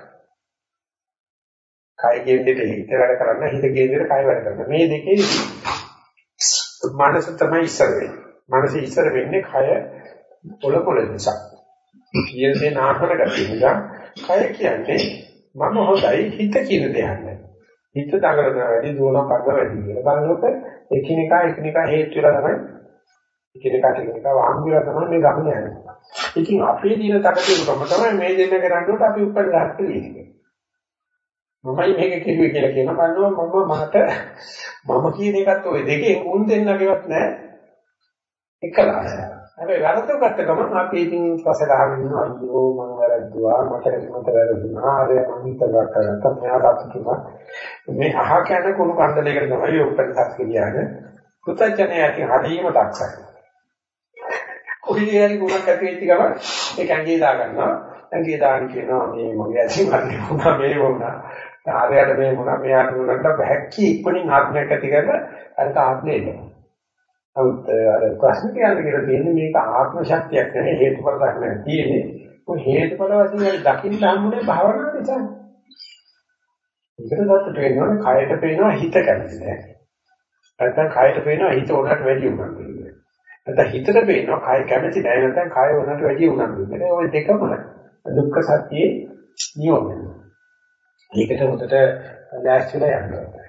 කය කියන දෙයට හිත වැඩ කරන්න හිත කියන දෙයට කය වැඩ කරන්න. මේ දෙකේ මනස තමයි ඉස්සර වෙන්නේ. මනස ඉස්සර වෙන්නේ කය පොළ පොළ නිසා. කියන්නේ නාහන ගැටි නිසා කය කියන්නේ මම හොඳයි හිත කියන දෙයක් නෑ. හිත දඟලන වැඩි දුවන පග වැඩි කියලා බලනකොට එකිනෙකා එකිනෙකා හේතු වෙලා තමයි එකිනෙකා එකිනෙකා වාංගු වෙලා තමයි මේ ගමන යන්නේ. ඉතින් අපේ දින තකතිරුකම තමයි මේ දෙන්න කරන්නකොට අපි උත්තර ගන්න තියෙන්නේ. මමයි මේක කිව්වේ කියලා කියන බලනවා මම මට මම කියන එකත් ওই දෙකේ උන් දෙන්නගේවත් නෑ. එකලා. හැබැයි වැරද්දකට ගමන් අපි ඉතින් පස්ස ගහගෙන ඉන්නවා. අයියෝ මම වැරද්දුවා. මට මට වැරදුනා. අර අනිත් කරකට මෙයාට කිව්වා මේ අහ කන කුණු කන්දලයකට තමයි උපරිසස් කියන්නේ. පුතඥයාගේ හදීම දක්සයි. කොහේ හරි ගුණක් ඇති වෙච්ච ගමන් ඒක ඇඟේ දා ගන්නවා ඇඟේ දාන කියනවා මේ මගේ ඇසින් හරි වුණා මේ වුණා. ආරයට මේ මොනවා මෙයාට මොනකට බැහැක්කි ඉක්මනින් ආත්මයක් ඇති කරලා අරක ආත්මේ එනවා. නමුත් අර ප්‍රශ්න කියන්නේ කියලා තියෙන්නේ මේක ආත්ම ශක්තියක් නෙවෙයි හේතුඵල ධර්මයක් තියෙන්නේ. ඔය හේතුඵල වශයෙන් දකින්න හම්බුනේ භාවනාව නිසා. ඒකට දත්තට වෙනවා කයට පේනවා හිත කැමති නැහැ. නැත්නම් කයට පේනවා හිත උඩට වැඩි උනන්දු වෙනවා. නැත්නම් හිතට පේනවා කය කැමති නැහැ නැත්නම් කය උඩට වැඩි උනන්දු වෙනවා. ඔය දෙකම දුක්ඛ සත්‍යයේ නියමයි. ඒකට උඩට ලෑස්තිලා යනවා.